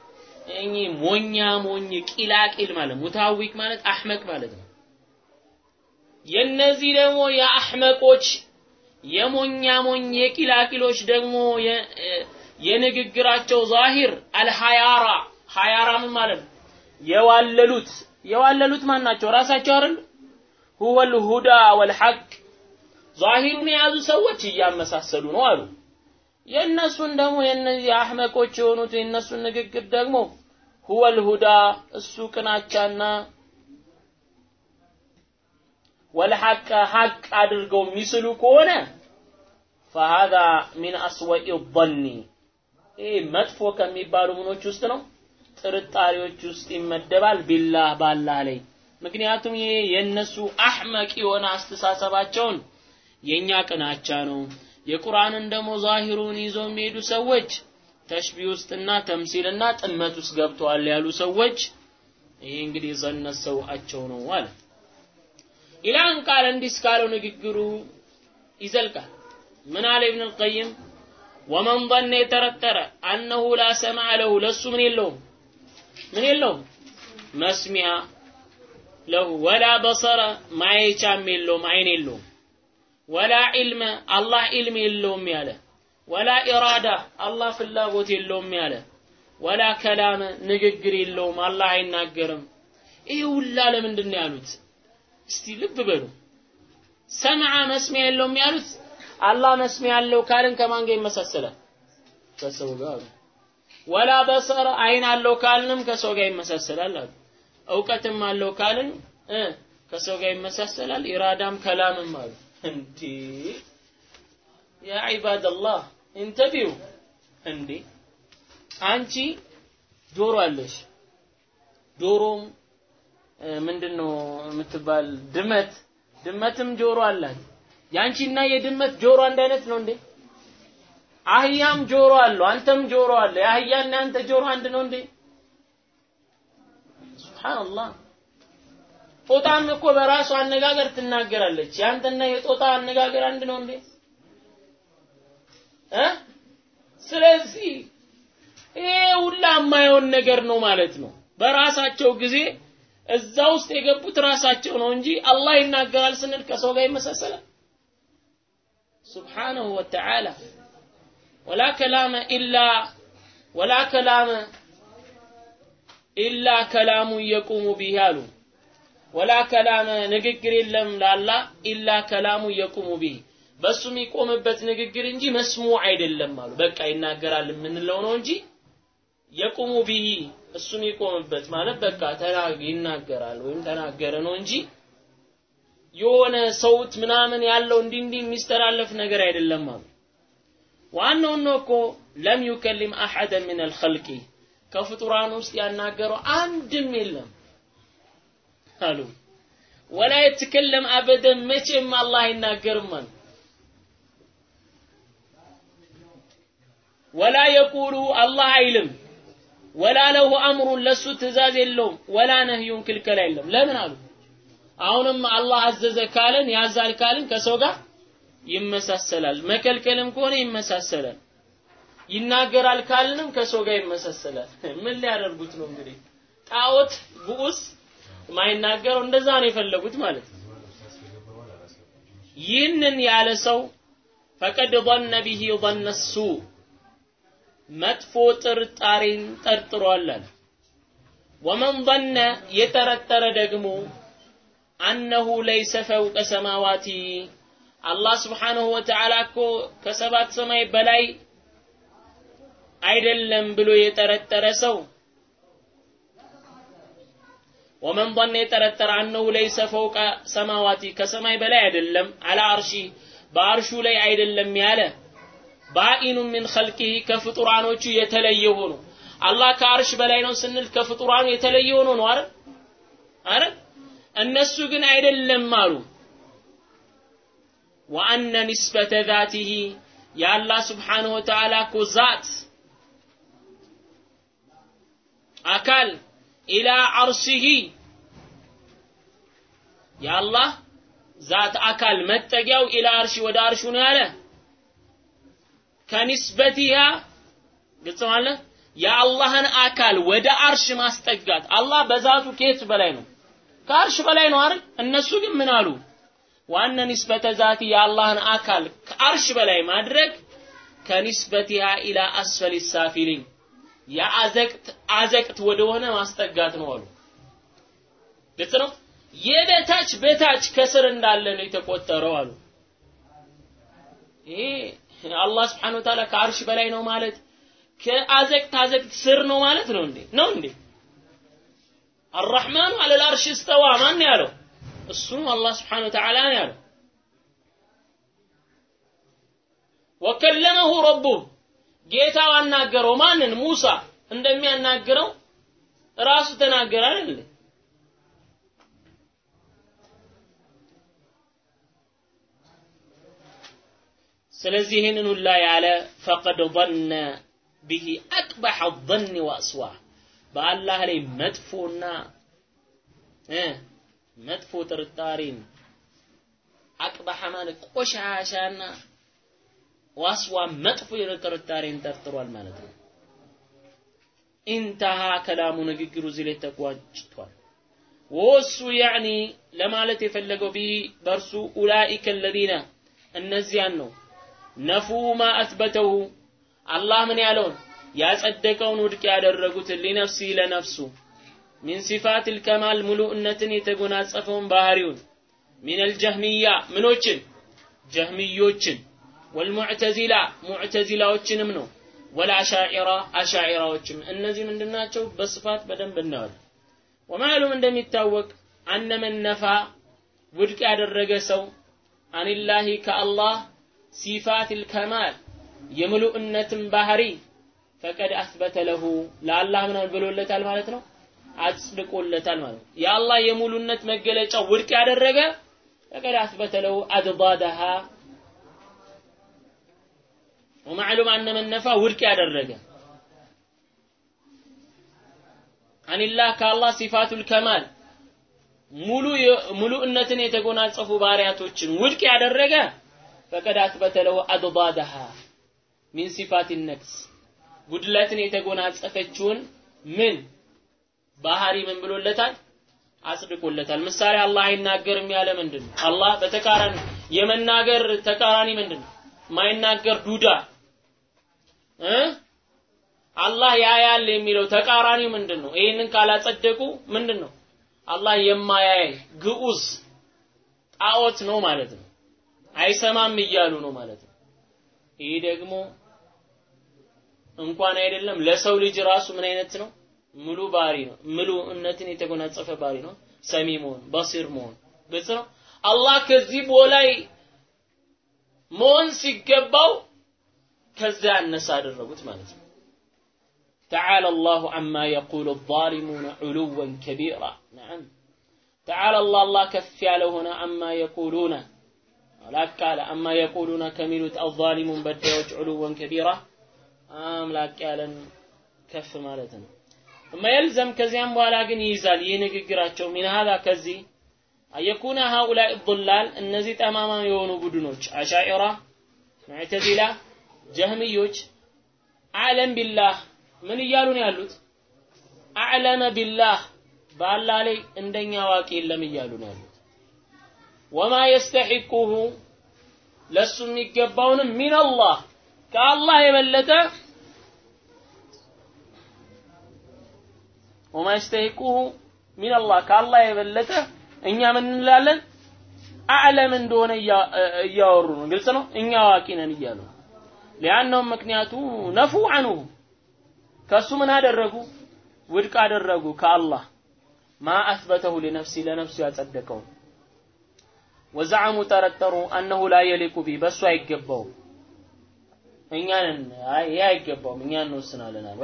እኚህ ሞኛ ሞኝ ቂላቂል ማለት ሙታዊክ ማለት አሕመቅ ማለት ነው። የነዚህ ደግሞ የአሕመቆች የሞኛ ሞኝ የቂላቂሎች ደግሞ የንግግራቸው ዛሂር አልሃያራ ሃያራ ምን ማለት ነው? የዋለሉት የዋለሉት ማን ናቸው? ራሳቸው አይደል? ሁወ ልሁዳ ወልሐቅ። ዛሂሩን የያዙ ሰዎች እያመሳሰሉ ነው አሉ። የእነሱን ደግሞ የእነዚህ አህመቆች የሆኑት የእነሱን ንግግር ደግሞ ሁወል ሁዳ እሱ ቅናቻና ወልሐቀ ሐቅ አድርገው የሚስሉ ከሆነ ፈሃዛ ሚን አስወኢ ظኒ ይህ መጥፎ ከሚባሉ ምኖች ውስጥ ነው ጥርጣሬዎች ውስጥ ይመደባል ቢላህ ባላህ ላይ። ምክንያቱም ይሄ የእነሱ አሕመቅ የሆነ አስተሳሰባቸውን የኛ ቅናቻ ነው። የቁርአንን ደግሞ ዛሂሩን ይዘው የሚሄዱ ሰዎች ተሽቢ ውስጥና ተምሲልና ጥመት ውስጥ ገብተዋል ያሉ ሰዎች ይሄ እንግዲህ ዘነት ሰውአቸው ነው አለ። ኢላን ቃል እንዲህ ንግግሩ ይዘልቃል። ምን አለ አልቀይም ወመን ظن የተረጠረ አነሁ ላ ሰማዕ ለሁ ለሱ ምን የለውም ምን የለውም። መስሚያ ለሁ ወላ በሰረ ማየቻም የለውም አይን የለውም። ወላ ዒልመ አላህ ዒልም የለውም ያለ። ወላ ኢራዳ አላህ ፍላጎት የለውም ያለ። ወላ ከላም ንግግር የለውም አላህ አይናገርም። ይህ ሁላ ለምንድን ነው ያሉት? እስቲ ልብ በሉ። ሰምዓ መስሚያ የለውም ያሉት? አላህ መስሚያ ያለው ካልን ከማን ጋር ይመሳሰላል? ከሰው ጋር ወላ በሰረ አይን አለው ካልንም ከሰው ጋር ይመሳሰላል አሉ። እውቀትም አለው ካልን እ ከሰው ጋር ይመሳሰላል ኢራዳም ከላምም አሉ። እንዴ? ያ ዒባደላህ እንተቢው እንዴ? አንቺ ጆሮ አለሽ። ዶሮም ምንድነው የምትባል? ድመት። ድመትም ጆሮ አላት። ያንቺና የድመት ጆሮ አንድ አይነት ነው እንዴ አህያም ጆሮ አለው፣ አንተም ጆሮ አለ። የአህያና አንተ ጆሮ አንድ ነው እንዴ? ሱብሃንአላህ። ጦጣም እኮ በራሱ አነጋገር ትናገራለች። ያንተና የጦጣ አነጋገር አንድ ነው እንዴ? እ ስለዚህ ይሄ ሁላ የማየውን ነገር ነው ማለት ነው። በራሳቸው ጊዜ እዛ ውስጥ የገቡት ራሳቸው ነው እንጂ አላህ ይናገራል ስንል ከሰው ጋር ይመሳሰላል። ሱብሓነሁ ወተዓላ ወላ ከላመ ኢላ ወላ ከላመ ኢላ ከላሙ የቁሙ ቢህ አሉ። ወላ ከላመ ንግግር የለም ላላ ኢላ ከላሙ የቁሙ ቢህ በሱ የሚቆምበት ንግግር እንጂ መስሙ አይደለም አሉ። በቃ ይናገራል የምንለው ነው እንጂ የቁሙ ቢህ እሱ የሚቆምበት ማለት በቃ ይናገራል ወይም ተናገረ ነው እንጂ የሆነ ሰውት ምናምን ያለው እንዲህ እንዲህ የሚስተላለፍ ነገር አይደለም አሉ። ዋናው ነው እኮ ለም ዩከሊም አሐደን ምን አልኸልቂ ከፍጡራን ውስጥ ያናገረው አንድም የለም አሉ። ወላ የተከለም አበደን መቼም አላህ አይናገርም አሉ። ወላ የቁሉ አላህ አይልም። ወላ ለሁ አምሩን ለሱ ትእዛዝ የለውም። ወላ ነህዩን ክልከላ የለም። ለምን አሉ? አሁንም አላህ አዘዘ ካለን ያዛል ካልን ከሰው ጋር ይመሳሰላል መከልከልም ከሆነ ይመሳሰላል ይናገራል ካልንም ከሰው ጋር ይመሳሰላል ምን ሊያደርጉት ነው እንግዲህ ጣዖት ጉኡስ ማይናገረው እንደዛ ነው የፈለጉት ማለት ነው ይህንን ያለ ሰው ፈቀድ ظن به ظن السوء መጥፎ ጥርጣሬን ጠርጥሯል አለ ወመን ظن የጠረጠረ ደግሞ አነሁ ለይሰ ፈውቀ ሰማዋቲ አላህ ስብሓንሁ ወተዓላ እኮ ከሰባት ሰማይ በላይ አይደለም ብሎ የጠረጠረ ሰው። ወመን ظن የጠረጠረ አነሁ ለይሰ ፈውቀ ሰማዋቲ ከሰማይ በላይ አይደለም አላ አርሺ በአርሹ ላይ አይደለም ያለ። ባኢኑ ሚን ኸልቂሂ ከፍጡራኖቹ የተለየ ሆኖ። አላህ ከአርሽ በላይ ነው ስንል ከፍጡራኑ የተለየ ሆኖ ነው አይደል? አይደል? እነሱ ግን አይደለም አሉ وأن نسبة ذاته የአላህ سبحانه وتعالى እኮ ذات አካል إلى عرشه የአላህ ذات አካል መጠጊያው إلى عرشه ወደ አርሹ ነው ያለ። كنسبتها ግልጽ ማለት የአላህን አካል ወደ አርሽ ማስጠጋት። አላህ በዛቱ ከየት በላይ ነው? ከአርሽ በላይ ነው አይደል? እነሱ ግን ምን አሉ ዋና ኒስበተ ዛቲ የአላህን አካል ከአርሽ በላይ ማድረግ ከኒስበቲሃ ኢላ አስፈል ሳፊሊን የአዘቅት አዘቅት ወደሆነ ማስጠጋት ነው አሉ። ግልጽ ነው። የበታች በታች ከስር እንዳለ ነው የተቆጠረው አሉ። ይሄ አላህ ስብሐነሁ ወተዓላ ከአርሽ በላይ ነው ማለት ከአዘቅት አዘቅት ስር ነው ማለት ነው እንዴ? ነው እንዴ? አርራህማኑ አለል አርሽ እስተዋ ማን ያለው? እሱ አላህ Subhanahu Ta'ala ነው ያለው ወከለመሁ ረቡህ ጌታው አናገረው ማንን ሙሳ እንደሚያናግረው ራሱ ተናገረ አይደል ስለዚህ ይህንን ሁላ ያለ ፈቀድ ظن به أقبح الظن وأسواه በአላህ ላይ መጥፎና መጥፎ ጥርጣሬን አቅባሐ ማለት ቆሻሻና ዋስዋ መጥፎ ጥርጣሬን ጠርጥሯል ማለት ነው። ኢንተሃ ከላሙ ንግግሩ እዚህ ላይ ተቋጭቷል። ወሱ ያዕኒ ለማለት የፈለገው ቢህ በእርሱ ኡላኢከ አለዚነ እነዚያን ነው። ነፉ ማ አትበተሁ አላህ ምን ያለውን ያጸደቀውን ውድቅ ያደረጉት ሊነፍሲ ለነፍሱ ሚን ሲፋት ልከማል ሙሉእነትን የተጎናጸፈውን ባህሪውን ሚን አልጀህሚያ ምኖችን ጀህሚዮችን ወልሙዕተዚላ ሙዕተዚላዎችንም ነው ወልአሻዒራ አሻዒራዎችም እነዚህ ምንድናቸው በስፋት በደንብ እናያለን ወማዕሉም እንደሚታወቅ አነ መን ነፋ ውድቅ ያደረገ ሰው አኒላሂ ከአላህ ሲፋት ልከማል የምሉእነትን ባህሪ ፈቀድ አስበተ ለሁ ለአላህ ምን ብሎለታል ማለት ነው አጽድቆለታል ማለት ነው። የአላህ የሙሉነት መገለጫ ውድቅ ያደረገ ፈቀድ አስበተ ለሁ ወማዕሉም አነ መን ነፋ ውድቅ ያደረገ አኒላህ ከአላህ ሲፋቱል ከማል ሙሉ ሙሉእነትን የተጎናጸፉ ባሪያቶችን ውድቅ ያደረገ ፈቀድ አስበተ ለሁ አድባዳሃ ሚን ሲፋት ነቅስ ጉድለትን የተጎናጸፈችውን ምን ባህሪ ምን ብሎለታል? አጽድቆለታል። ምሳሌ አላህ አይናገርም ያለ ምንድን ነው አላህ በተቃራኒ የመናገር ተቃራኒ ምንድን ነው ማይናገር ዱዳ እ? አላህ ያያል የሚለው ተቃራኒው ምንድን ነው ይህንን ካላጸደቁ ምንድን ነው አላህ የማያይ ግዑዝ ጣዖት ነው ማለት ነው። አይሰማም እያሉ ነው ማለት ነው። ይህ ደግሞ እንኳን አይደለም ለሰው ልጅ ራሱ ምን አይነት ነው ምሉ ባህሪ ነው። ምሉእነትን የተጎናጸፈ ባህሪ ነው። ሰሚ መሆን፣ በሲር መሆን ግልጽ ነው። አላህ ከዚህ በላይ መሆን ሲገባው ከዛ ያነሰ አደረጉት ማለት ነው። ተዓላ አላሁ አማ የቁሉ ዛሊሙነ ዑሉወን ከቢራ ነዓም ተዓላ አላህ አላህ ከፍ ያለ ሆነ አማ የቁሉነ ላቅ ያለ አማ የቁሉነ ከሚሉት አዛሊሙን በዳዮች ዑሉወን ከቢራ አምላክ ያለን ከፍ ማለት ነው። መልዘም ከዚያም በኋላ ግን ይይዛል። ይህ ንግግራቸው ሚን ከዚህ አየኩነ ሀኡላይ ዱላል እነዚህ ጠማማ የሆኑ ቡድኖች አሻኢራ ሙዕተዚላ ጀህምዮች አዕለም ቢላህ ምን እያሉ ነው ያሉት? አዕለመ ቢላህ በአላ ላይ እንደኛ አዋቂ የለም እያሉ ነው ያሉት። ወማ የስተሒቁሁ ለእሱ የሚገባውንም ሚን ከአላህ የበለጠ وما يستحقه من الله ከአላህ የበለጠ እኛ ምን እንላለን? أعلم እንደሆነ እያወሩ ነው። ግልጽ ነው? እኛ አዋቂ ነን እያሉ لأنهم ምክንያቱ نفوا عنه ከሱ ምን አደረጉ? ውድቅ አደረጉ ከአላህ። ما أثبته لنفسه ለነፍሱ ያጸደቀው። وزعموا ጠረጠሩ أنه لا يليق به በሱ አይገባውም። እኛንን ይህ አይገባውም። እኛ እንወስናለን አሉ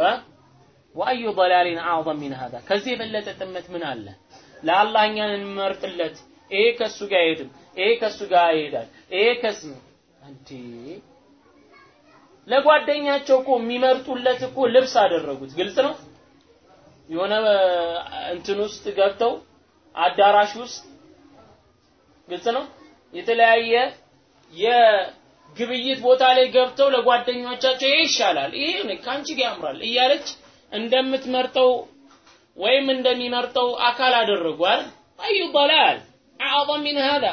ወአዩ ضላሊን አዕظም ሚን ሀዛ። ከዚህ የበለጠ ጥመት ምን አለ? ለአላህ እኛን እንመርጥለት። ይሄ ከሱ ጋር አይሄድም። ይሄ ከሱ ጋር ይሄዳል። ይሄ ከስ እንዴ ለጓደኛቸው እኮ የሚመርጡለት እኮ ልብስ አደረጉት። ግልጽ ነው? የሆነ እንትን ውስጥ ገብተው አዳራሽ ውስጥ ግልጽ ነው? የተለያየ የግብይት ቦታ ላይ ገብተው ለጓደኞቻቸው ይሄ ይሻላል ይሄ ካንቺ ጋር ያምራል እያለች እንደምትመርጠው ወይም እንደሚመርጠው አካል አደረጉ አይደል አዩ ضلال اعظم من هذا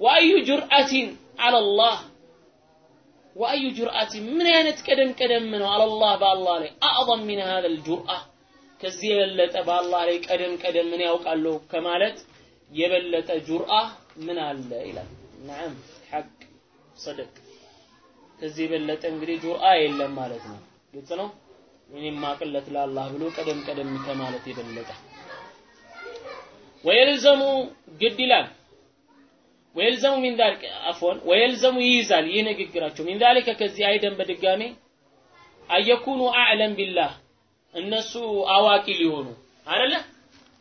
واي جرأة على الله واي جرأة من አይነት ቀደም ቀደም ነው على الله በአላህ ላይ اعظم من هذا الجرأة ከዚህ የበለጠ በአላህ ላይ ቀደም ቀደም ምን ያውቃለሁ ከማለት የበለጠ ጁርአ ምን አለ ይላል ነዓም ሐቅ ሰደቅ ከዚህ የበለጠ እንግዲህ ጁርአ የለም ማለት ነው ግልጽ ነው እኔም ማቅለት ለአላህ ብሎ ቀደም ቀደም ከማለት የበለጠ። ወየልዘሙ ግድ ይላል። ወየልዘሙ ሚን ዛሊከ አፍወን ወየልዘሙ ይይዛል ይህ ንግግራቸው። ሚን ዛሊከ ከዚህ አይደን በድጋሜ አየኩኑ አዕለም ቢላህ እነሱ አዋቂ ሊሆኑ አይደለ?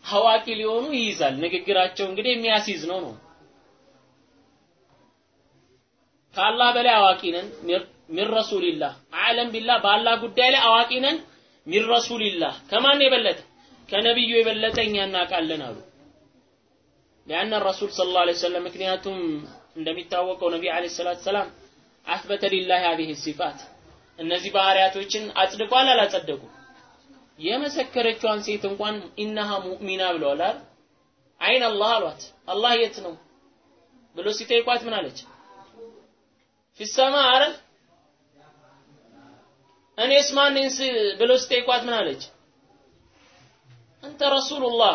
አዋቂ ሊሆኑ ይይዛል። ንግግራቸው እንግዲህ የሚያስይዝ ነው ነው። ከአላህ በላይ አዋቂ ነን ሚን ረሱልላህ አዕለም ቢላህ በአላህ ጉዳይ ላይ አዋቂ ነን። ሚን ረሱልላህ ከማን የበለጠ? ከነቢዩ የበለጠ እኛ እናውቃለን አሉ። ሊአነ ረሱል ስለ ላ ሰለም ምክንያቱም እንደሚታወቀው ነቢ አለ ሰላት ሰላም አስበተ ሊላህ ሀዚህ ሲፋት እነዚህ ባህሪያቶችን አጽድቋል አላጸደቁም? የመሰከረችዋን ሴት እንኳን ኢነሃ ሙእሚና ብለዋል አይደል? አይን አላህ አሏት። አላህ የት ነው ብሎ ሲጠይቋት ምን አለች? ፊሰማ አይደል እኔስ ማንን ብሎ ስጠይቋት ምን አለች? አንተ ረሱሉላህ።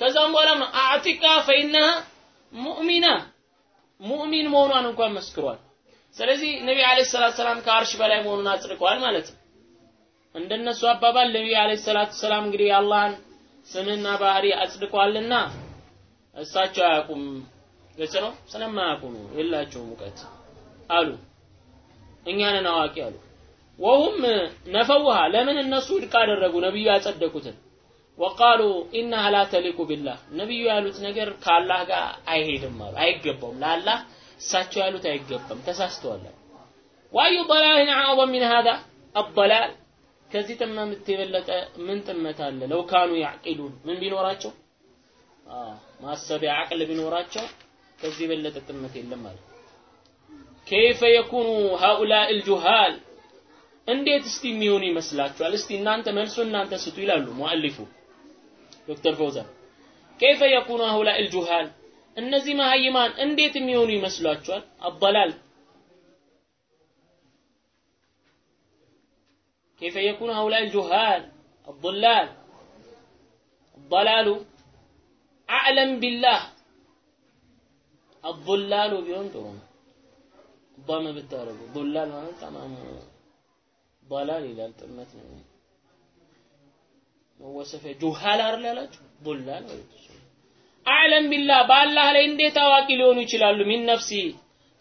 ከዛም በኋላ ነው አዕቲቃ ፈኢነሃ ሙእሚና ሙእሚን መሆኗን እንኳን መስክሯል። ስለዚህ ነቢ አለይሂ ሰላቱ ሰላም ከአርሽ በላይ መሆኑን አጽድቀዋል ማለት ነው። እንደነሱ አባባል ነቢ አለይሂ ሰላቱ ሰላም እንግዲህ የአላህን ስምና ባህሪ አጽድቀዋልና እሳቸው አያውቁም። ግልጽ ነው። ስለማያውቁ ነው የላቸውም እውቀት አሉ። እኛ ነን አዋቂ አሉ። ወሁም ነፈውሃ ለምን እነሱ ውድቅ አደረጉ? ነቢዩ ያጸደቁትን። ወቃሉ ኢናሃ ላ ተሊቁ ቢላህ ነቢዩ ያሉት ነገር ከአላህ ጋር አይሄድም አሉ። አይገባውም። ለአላህ እሳቸው ያሉት አይገባም። ተሳስተዋል ዋዩ ضላልን አዕظም ሚን ሃذا አضላል ከዚህ ጥመምት የበለጠ ምን ጥመት አለ? ለው ካኑ ያዕቂሉን ምን ቢኖራቸው? ማሰቢያ አቅል ቢኖራቸው ከዚህ የበለጠ ጥመት የለም ማለት كيف يكون هؤلاء الجهال እንዴት እስቲ የሚሆኑ ይመስላችኋል? እስቲ እናንተ መልሱ እናንተ ስጡ ይላሉ ሙአሊፉ ዶክተር ፈውዛን كيف يكون هؤلاء الجهال እነዚህ መሀይማን እንዴት የሚሆኑ ይመስሏችኋል? አበላል كيف يكون هؤلاء الجهال الضلال الضلال أعلم بالله الضلال ቢሆን ጥሩ ነው ضم ብታረጉ ضلال ማለት ተማሙ ضلال ይላል ጥመት ነው መወሰፊያ ጁሃል አይደል ያላችሁ ضلال አዕለም ቢላህ በአላህ ላይ እንዴት አዋቂ ሊሆኑ ይችላሉ? ሚን ነፍሲ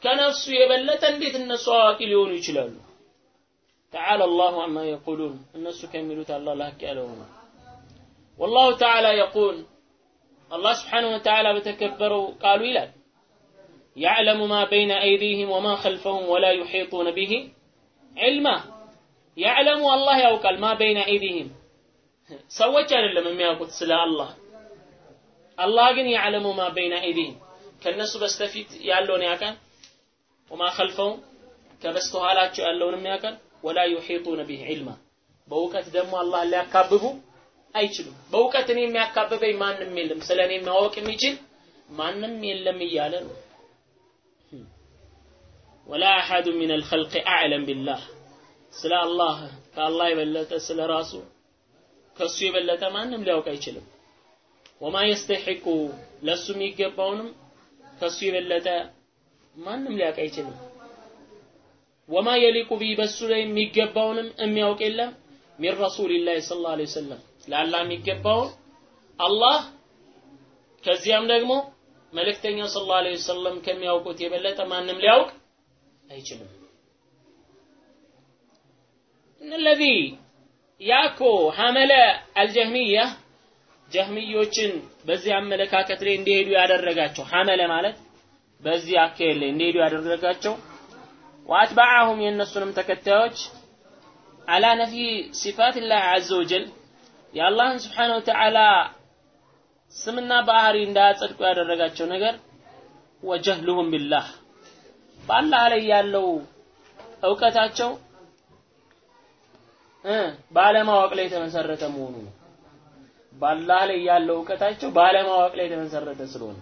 ከነፍሱ የበለጠ እንዴት እነሱ አዋቂ ሊሆኑ ይችላሉ? ተዓላ አላሁ አማ የቁሉን እነሱ ከሚሉት አላህ ላቅ ያለው ነው። ወላሁ ተዓላ የቁል አላህ ስብሓነሁ ወተዓላ በተከበረው ቃሉ ይላል يعلم ما بين أيديهم وما خلفهم ولا يحيطون به علما يعلم الله يوكل ما بين أيديهم ሰዎች አይደለም የሚያውቁት ስለ አላህ አላህ ግን ያዕለሙ ማ በይነ አይዲህም ከነሱ በስተፊት ያለውን ያውቃል ወማ ኸልፈውም ከበስተኋላቸው ያለውንም ያውቃል ወላ ዩሒጡነ ቢህ ዒልማ በእውቀት ደግሞ አላህን ሊያካብቡ አይችሉም በእውቀት እኔ የሚያካብበኝ ማንም የለም ስለ እኔ ማወቅ የሚችል ማንም የለም እያለ ነው ወላ አሐዱ ምን አልኸልቅ አዕለም ቢላህ ስለ አላህ ከአላህ የበለጠ ስለ ራሱ ከሱ የበለጠ ማንም ሊያውቅ አይችልም። وما يستحقه ለሱ የሚገባውንም ከሱ የበለጠ ማንም ሊያውቅ አይችልም። وما يليق به በሱ ላይ የሚገባውንም የሚያውቅ የለም። من رسول الله صلى الله وسلم ለአላህ የሚገባውን አላህ ከዚያም ደግሞ መልእክተኛው ስለ ላ ወሰለም ከሚያውቁት የበለጠ ማንም ሊያውቅ አይችልም እነለዚ ያኮ ሐመለ አልጀህሚያ ጀህሚዮችን በዚህ አመለካከት ላይ እንዲሄዱ ያደረጋቸው ሐመለ ማለት በዚህ አካሄድ ላይ እንዲሄዱ ያደረጋቸው ወአትበዓሁም የእነሱንም ተከታዮች አላ ነፊ ሲፋትላህ ዐዘ ወጀል የአላህን ስብሓነ ወተዓላ ስምና ባህሪ እንዳያጸድቁ ያደረጋቸው ነገር ወጀህሉሁም ቢላህ በአላህ ላይ ያለው እውቀታቸው ባለማወቅ ላይ የተመሰረተ መሆኑ ነው። በአላህ ላይ ያለው እውቀታቸው ባለማወቅ ላይ የተመሰረተ ስለሆነ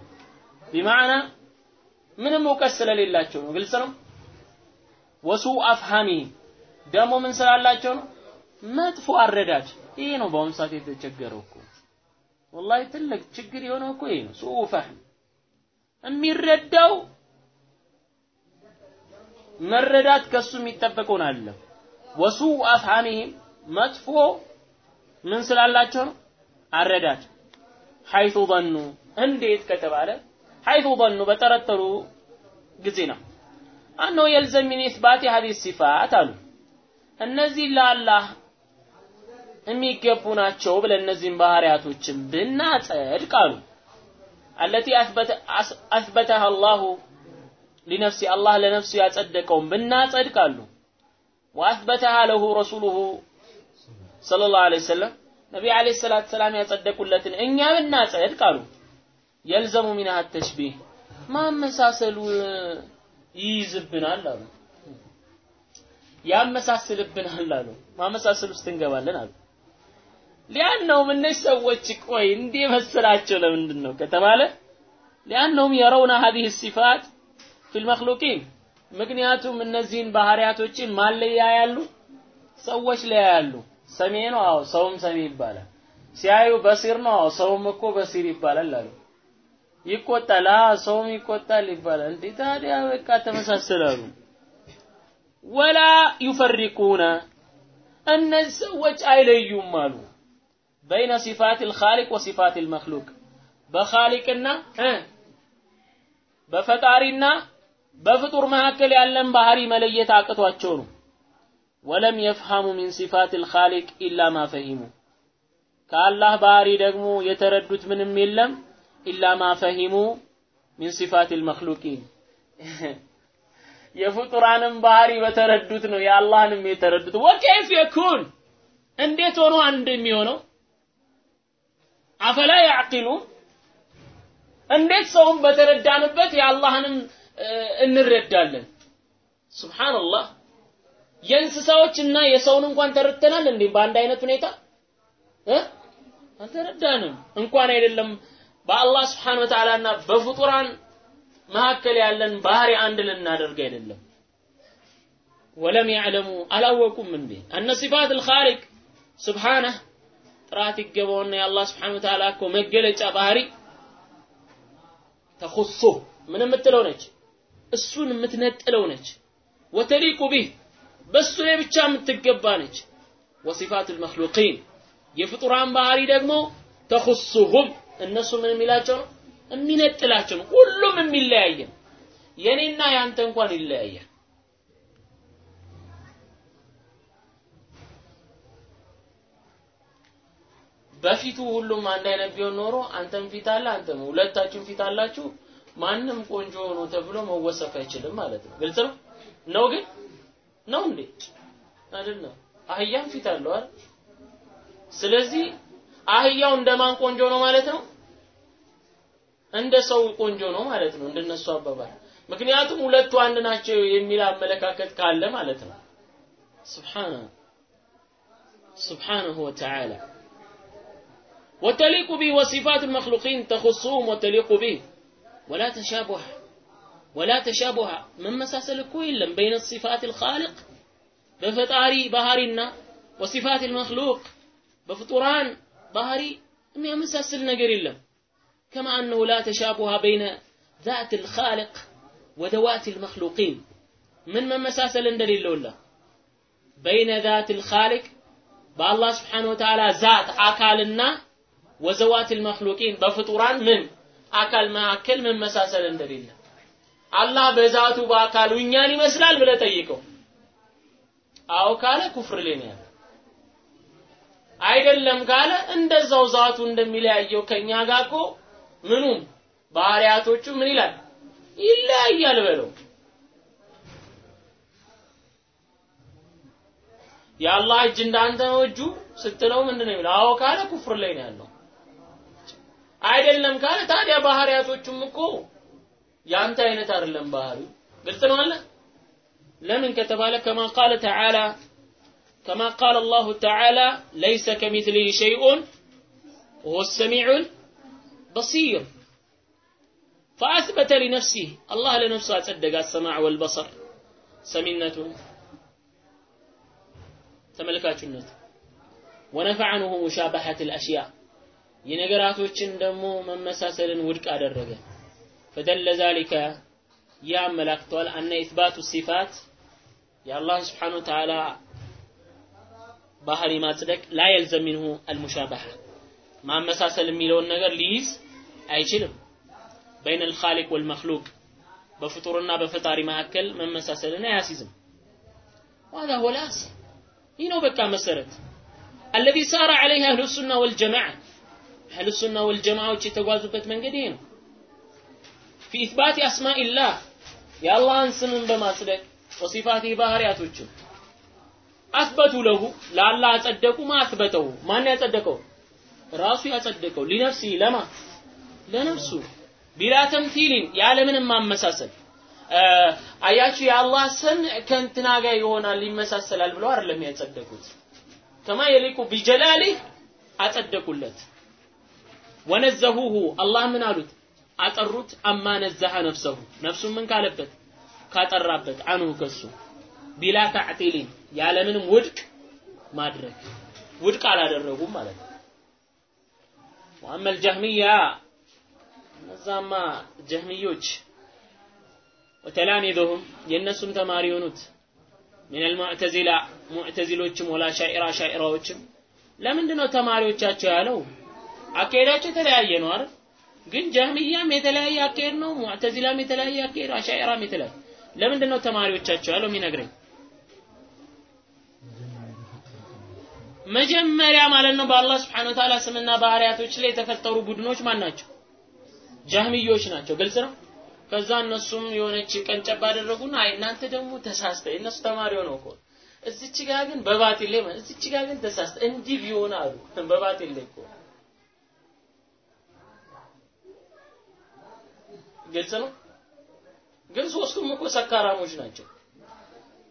ቢማዕና ምንም እውቀት ስለሌላቸው ነው። ግልጽ ነው። ወሱ አፍሃሚ ደግሞ ምን ስላላቸው ነው? መጥፎ አረዳድ። ይሄ ነው በአሁኑ ሰዓት የተቸገረው እኮ ወላሂ ትልቅ ችግር የሆነው እኮ ይሄ ነው። ሱኡ ፈህም የሚረዳው መረዳት ከሱ የሚጠበቀውን አለ ወሱ አፍሃሚህም መጥፎ ምን ስላላቸው ነው? አረዳድ ሐይቱ ظኑ እንዴት ከተባለ ሐይቱ ظኑ በጠረጠሩ ጊዜ ነው። አነው የልዘም ሚን ኢስባት ሀዲህ ሲፋት አሉ። እነዚህ ለአላህ የሚገቡ ናቸው ብለን እነዚህን ባህሪያቶችን ብናጸድቅ አሉ። አለቲ አስበተሃ አላሁ ሊነፍሲ አላህ ለነፍሱ ያጸደቀውን ብናጸድቅ አሉ ወአስበተሃ ለሁ ረሱሉሁ ሰለላሁ ዐለይሂ ወሰለም ነቢ ዐለይሂ ሰላቱ ሰላም ያጸደቁለትን እኛ ብናጸድቅ አሉ የልዘሙ ሚንሃ ተሽቢህ ማመሳሰሉ ይይዝብናል አሉ ያመሳስልብናል አሉ ማመሳሰል ውስጥ እንገባለን አሉ። ሊያነውም እነዚህ ሰዎች ቆይ እንዲህ መሰላቸው ለምንድን ነው ከተባለ ሊያነውም የረውና ሀዚህ ሲፋት ፊል ምክንያቱም እነዚህን ባህሪያቶችን ማለያ ያሉ ሰዎች ላይ ያሉ ሰሚ ነው አዎ ሰውም ሰሚ ይባላል ሲያዩ በሲር ነው አዎ ሰውም እኮ በሲር ይባላል አሉ ይቆጣል አ ሰውም ይቆጣል ይባላል እንዴ ታዲያ በቃ ተመሳሰላሉ ወላ ዩፈሪቁነ እነዚህ ሰዎች አይለዩም አሉ በይነ ሲፋት الخالق ወሲፋት المخلوق በኻሊቅና በፈጣሪና በፍጡር መካከል ያለን ባህሪ መለየት አቅቷቸው ነው። ወለም የፍሃሙ ሚን ሲፋት ልኻሊቅ ኢላ ማ ፈሂሙ። ከአላህ ባህሪ ደግሞ የተረዱት ምንም የለም። ኢላ ማ ፈሂሙ ሚን ሲፋት ልመክሉቂን የፍጡራንም ባህሪ በተረዱት ነው የአላህንም የተረዱት። ወከይፍ የኩን? እንዴት ሆኖ አንድ የሚሆነው? አፈላ ያዕቂሉን? እንዴት ሰውም በተረዳንበት የአላህንም እንረዳለን። ሱብሃንአላህ። የእንስሳዎችና የሰውን እንኳን ተረድተናል እንዴ? በአንድ አይነት ሁኔታ? እ አልተረዳንም። እንኳን አይደለም በአላህ ስብሓን ወተዓላና በፍጡራን መካከል ያለን ባህሪ አንድ ልናደርግ አይደለም። ወለም ያዕለሙ አላወቁም እንዴ? አነ ሲፋት ልኻሊቅ ስብሓነህ ጥራት ይገባውና የአላህ ስብሓን ወተዓላ እኮ መገለጫ ባህሪ ተኹሱ ምን የምትለው ነች እሱን የምትነጥለው ነች። ወተሊቁ ቢህ በሱ ላይ ብቻ የምትገባ ነች። ወሲፋት ልመክሉቂን የፍጡራን ባህሪ ደግሞ ተኹሱሁም እነሱ ምን የሚላቸው ነው? የሚነጥላቸው ነው። ሁሉም የሚለያየ የኔና ያንተ እንኳን ይለያያል። በፊቱ ሁሉም አንድ አይነት ቢሆን ኖሮ አንተም ፊት አለ አንተም ሁለታችሁም ፊት አላችሁ ማንም ቆንጆ ሆኖ ተብሎ መወሰፍ አይችልም ማለት ነው። ግልጽ ነው ነው ግን ነው እንዴ? አይደለም። አህያም ፊት አለው አይደል? ስለዚህ አህያው እንደማን ቆንጆ ነው ማለት ነው? እንደ ሰው ቆንጆ ነው ማለት ነው፣ እንደነሱ አባባል። ምክንያቱም ሁለቱ አንድ ናቸው የሚል አመለካከት ካለ ማለት ነው። ስብሓነ ስብሓነሁ ወተዓላ ወተሊቁ ቢሂ ወሲፋት መክሉቂን ተኹሱሁም ወተሊቁ ቢሂ ولا تشابه ولا تشابه من مساس الكويل بين الصفات الخالق بفطاري بحرنا وصفات المخلوق بفطران بحري ما مساس النجر إلا. كما أنه لا تشابه بين ذات الخالق وذوات المخلوقين. من من مساس الندر إلا بين ذات الخالق بالله سبحانه وتعالى ذات عقالنا وزوات المخلوقين بفطران من؟ አካል መካከል መመሳሰል እንደሌለ? አላህ በዛቱ በአካሉ እኛን ይመስላል ብለ ጠይቀው። አዎ ካለ ኩፍር ላይ ነው አይደለም ካለ እንደዛው ዛቱ እንደሚለያየው ከኛ ጋር እኮ ምኑም ባህሪያቶቹ ምን ይላል? ይለያያል በለው። የአላህ እጅ እንዳንተ ነው እጁ ስትለው ምንድነው የሚለው? አዎ ካለ ኩፍር ላይ ነው ያለው አይደለም ካለ ታዲያ ባህሪያቶቹም እኮ ያንተ አይነት አይደለም ባህሪው ግልጽ ነው አለ ለምን ከተባለ ከማ ቃለ ተዓላ كما قال الله تعالى ليس كمثله شيء وهو السميع البصير فأثبت لنفسه الله لنفسه أتصدق السماع والبصر سمنة ተመልካቹነት ወነፈ አንሁ ሙሻባሐት الاشياء የነገራቶችን ደግሞ መመሳሰልን ውድቅ አደረገ። ፈደለ ዛሊከ ያ አመላክተዋል አነ ኢትባቱ ሲፋት የአላህ ስብሓነ ወተዓላ ባህሪ ማጽደቅ ላ የልዘም ሚንሁ አልሙሻባሃ ማመሳሰል የሚለውን ነገር ሊይዝ አይችልም። በይን አልኻሊቅ ወልመክሉቅ በፍጡርና በፈጣሪ መካከል መመሳሰልን አያስይዝም። ዋዛ ሆላስ ይህ ነው በቃ መሰረት አለዚ ሳራ ዐለይህ አህሉ ሱና ወልጀማዓ አህልሱና ወልጀማዓዎች የተጓዙበት መንገድ ይሄ ነው። ፊ ኢስባት አስማኢላህ የአላህን ስምን በማጽደቅ ወሲፋቲህ ባህሪያቶችን አስበቱ ለሁ ለአላህ አጸደቁ ማስበተው ማን ያጸደቀው? ራሱ ያጸደቀው ሊነፍሲ ለማ? ለነፍሱ። ቢላ ተምቲሊን ያለምንም ማመሳሰል። አያችሁ የአላህ ስም ከእንትና ጋር ይሆናል ይመሳሰላል ብለው አይደለም ያጸደቁት። ከማ የሊቁ ቢጀላሊህ አጸደቁለት። ወነዘሁሁ አላህ ምን አሉት? አጠሩት አማ ነዘሐ ነፍሰሁ። ነፍሱን ምን ካለበት? ካጠራበት። አንሁ ከሱ። ቢላ ታዕጢሊን ያለምንም ውድቅ ማድረግ። ውድቅ አላደረጉም ማለት ነው። ወአመል ጀህሚያ እነዛማ ጀህሚዮች ወተላሚዙሁም የእነሱም ተማሪ የሆኑት ሚነል ሙዕተዚላ ሙዕተዚሎችም ወላ ሻኢራ ሻኢራዎችም ለምንድን ነው ተማሪዎቻቸው ያለው? አካሄዳቸው የተለያየ ነው አይደል? ግን ጀህሚያም የተለያየ አካሄድ ነው፣ ሙዕተዚላም የተለያየ አካሄድ፣ አሻኢራም የተለያየ ለምንድን ነው ተማሪዎቻቸው ያለው የሚነግረኝ? መጀመሪያ ማለት ነው በአላህ ስብሐነ ወተዓላ ስምና ባህሪያቶች ላይ የተፈጠሩ ቡድኖች ማን ናቸው? ጃህሚዮች ናቸው። ግልጽ ነው። ከዛ እነሱም የሆነች ቀንጨብ አደረጉና አይ እናንተ ደግሞ ተሳስተ እነሱ ተማሪ ሆነው እኮ እዚች ጋር ግን በባጢል ላይ እዚች ጋር ግን ተሳስተ እንዲህ ቢሆን አሉ በባጢል ላይ እኮ ግልጽ ነው። ግን ሶስቱም እኮ ሰካራሞች ናቸው።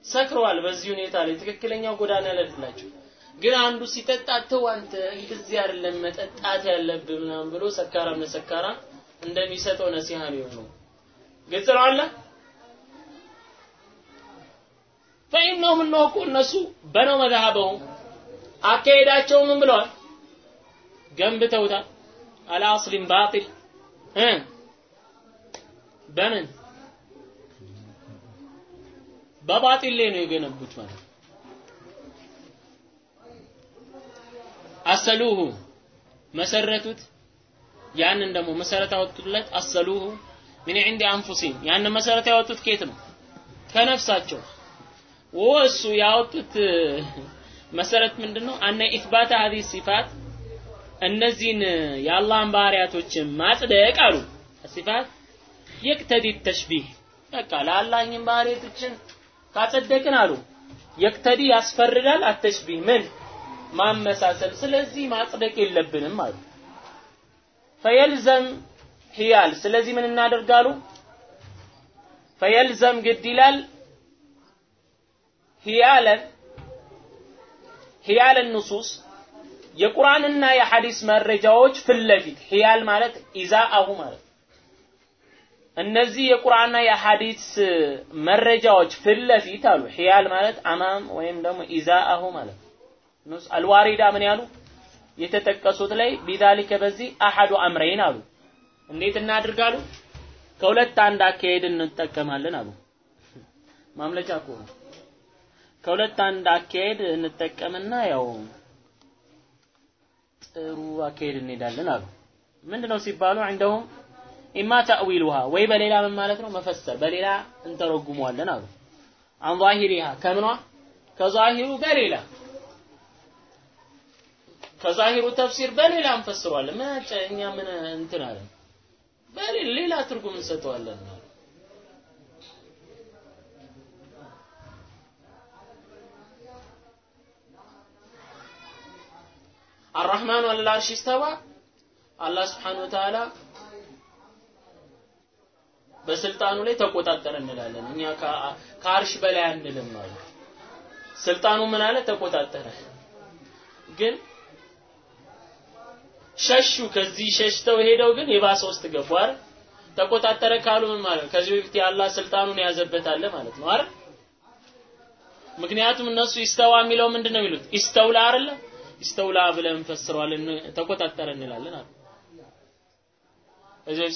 ሰክረዋል። በዚህ ሁኔታ ላይ ትክክለኛው ጎዳና ያለላቸው ግን አንዱ ሲጠጣ ተው አንተ እንደዚህ አይደለም መጠጣት ያለብህ ምናምን ብሎ ሰካራም ለሰካራም እንደሚሰጠው ነሲሃ ነው የሆነው። ግልጽ ነው አለ ፈኢነሁም እነሆ እኮ እነሱ በነው መዛሀበው አካሄዳቸው ምን ብለዋል? ገንብተውታል። አላ አስሊን ባጢል በምን በባጢል ላይ ነው የገነቡት ማለት አሰሉሁ መሰረቱት ያንን ደግሞ መሰረት ያወጡለት አሰሉሁ ምን عند አንፉሲም ያንን መሰረት ያወጡት ከየት ነው ከነፍሳቸው ወሱ ያወጡት መሰረት ምንድነው አነ ኢስባት هذه ሲፋት እነዚህን የአላህን ባህሪያቶችን ማጽደቅ አሉ ሲፋት የቅተዲ ተሽቢህ። በቃ ለአላህን ባህሪያቶችን ካጸደቅን አሉ። የቅተዲ ያስፈርዳል አተሽቢህ ምን? ማመሳሰል። ስለዚህ ማጽደቅ የለብንም አሉ። ፈየልዘም ሂያል ስለዚህ ምን እናደርጋሉ ፈየልዘም ግድ ይላል። ሂያለን ሂያለን ንሱስ። የቁርአንና የሐዲስ መረጃዎች ፊት ለፊት። ሂያል ማለት ኢዛአሁ ማለት እነዚህ የቁርአንና የሐዲስ መረጃዎች ፊት ለፊት አሉ። ሂያል ማለት አማም ወይም ደግሞ ኢዛአሁ ማለት ኑስ አልዋሪዳ ምን ያሉ? የተጠቀሱት ላይ ቢዛሊከ በዚህ አሐዱ አምረይን አሉ። እንዴት እናድርጋሉ? ከሁለት አንድ አካሄድ እንጠቀማለን አሉ። ማምለጫ እኮ ነው። ከሁለት አንድ አካሄድ እንጠቀምና ያው ጥሩ አካሄድ እንሄዳለን አሉ። ምንድነው ሲባሉ? እንደውም ኢማ ተእዊሉሃ ወይ በሌላ ምን ማለት ነው? መፈሰር። በሌላ እንተረጉመዋለን አሉ። አን ዛሂሪሃ ከምኗ? ከዛሂሩ በሌላ። ከዛሂሩ ተፍሲር በሌላ እንፈስረዋለን። ምን እኛ ምን እንትን አለ? በሌላ ሌላ ትርጉም እንሰጠዋለን። አራህማኑ አለል አርሽ አላህ ስብሓን ወተዓላ በስልጣኑ ላይ ተቆጣጠረ እንላለን። እኛ ከአርሽ በላይ አንልም ማለት ስልጣኑ ምን አለ? ተቆጣጠረ። ግን ሸሹ። ከዚህ ሸሽተው ሄደው ግን የባሰ ውስጥ ገቡ አይደል? ተቆጣጠረ ካሉ ምን ማለት ከዚህ በፊት የአላህ ስልጣኑን የያዘበት አለ ማለት ነው አይደል? ምክንያቱም እነሱ ይስተዋ የሚለው ምንድነው የሚሉት? ይስተውላ አይደለ? ይስተውላ ብለን እንፈስረዋለን ተቆጣጠረ እንላለን አይደል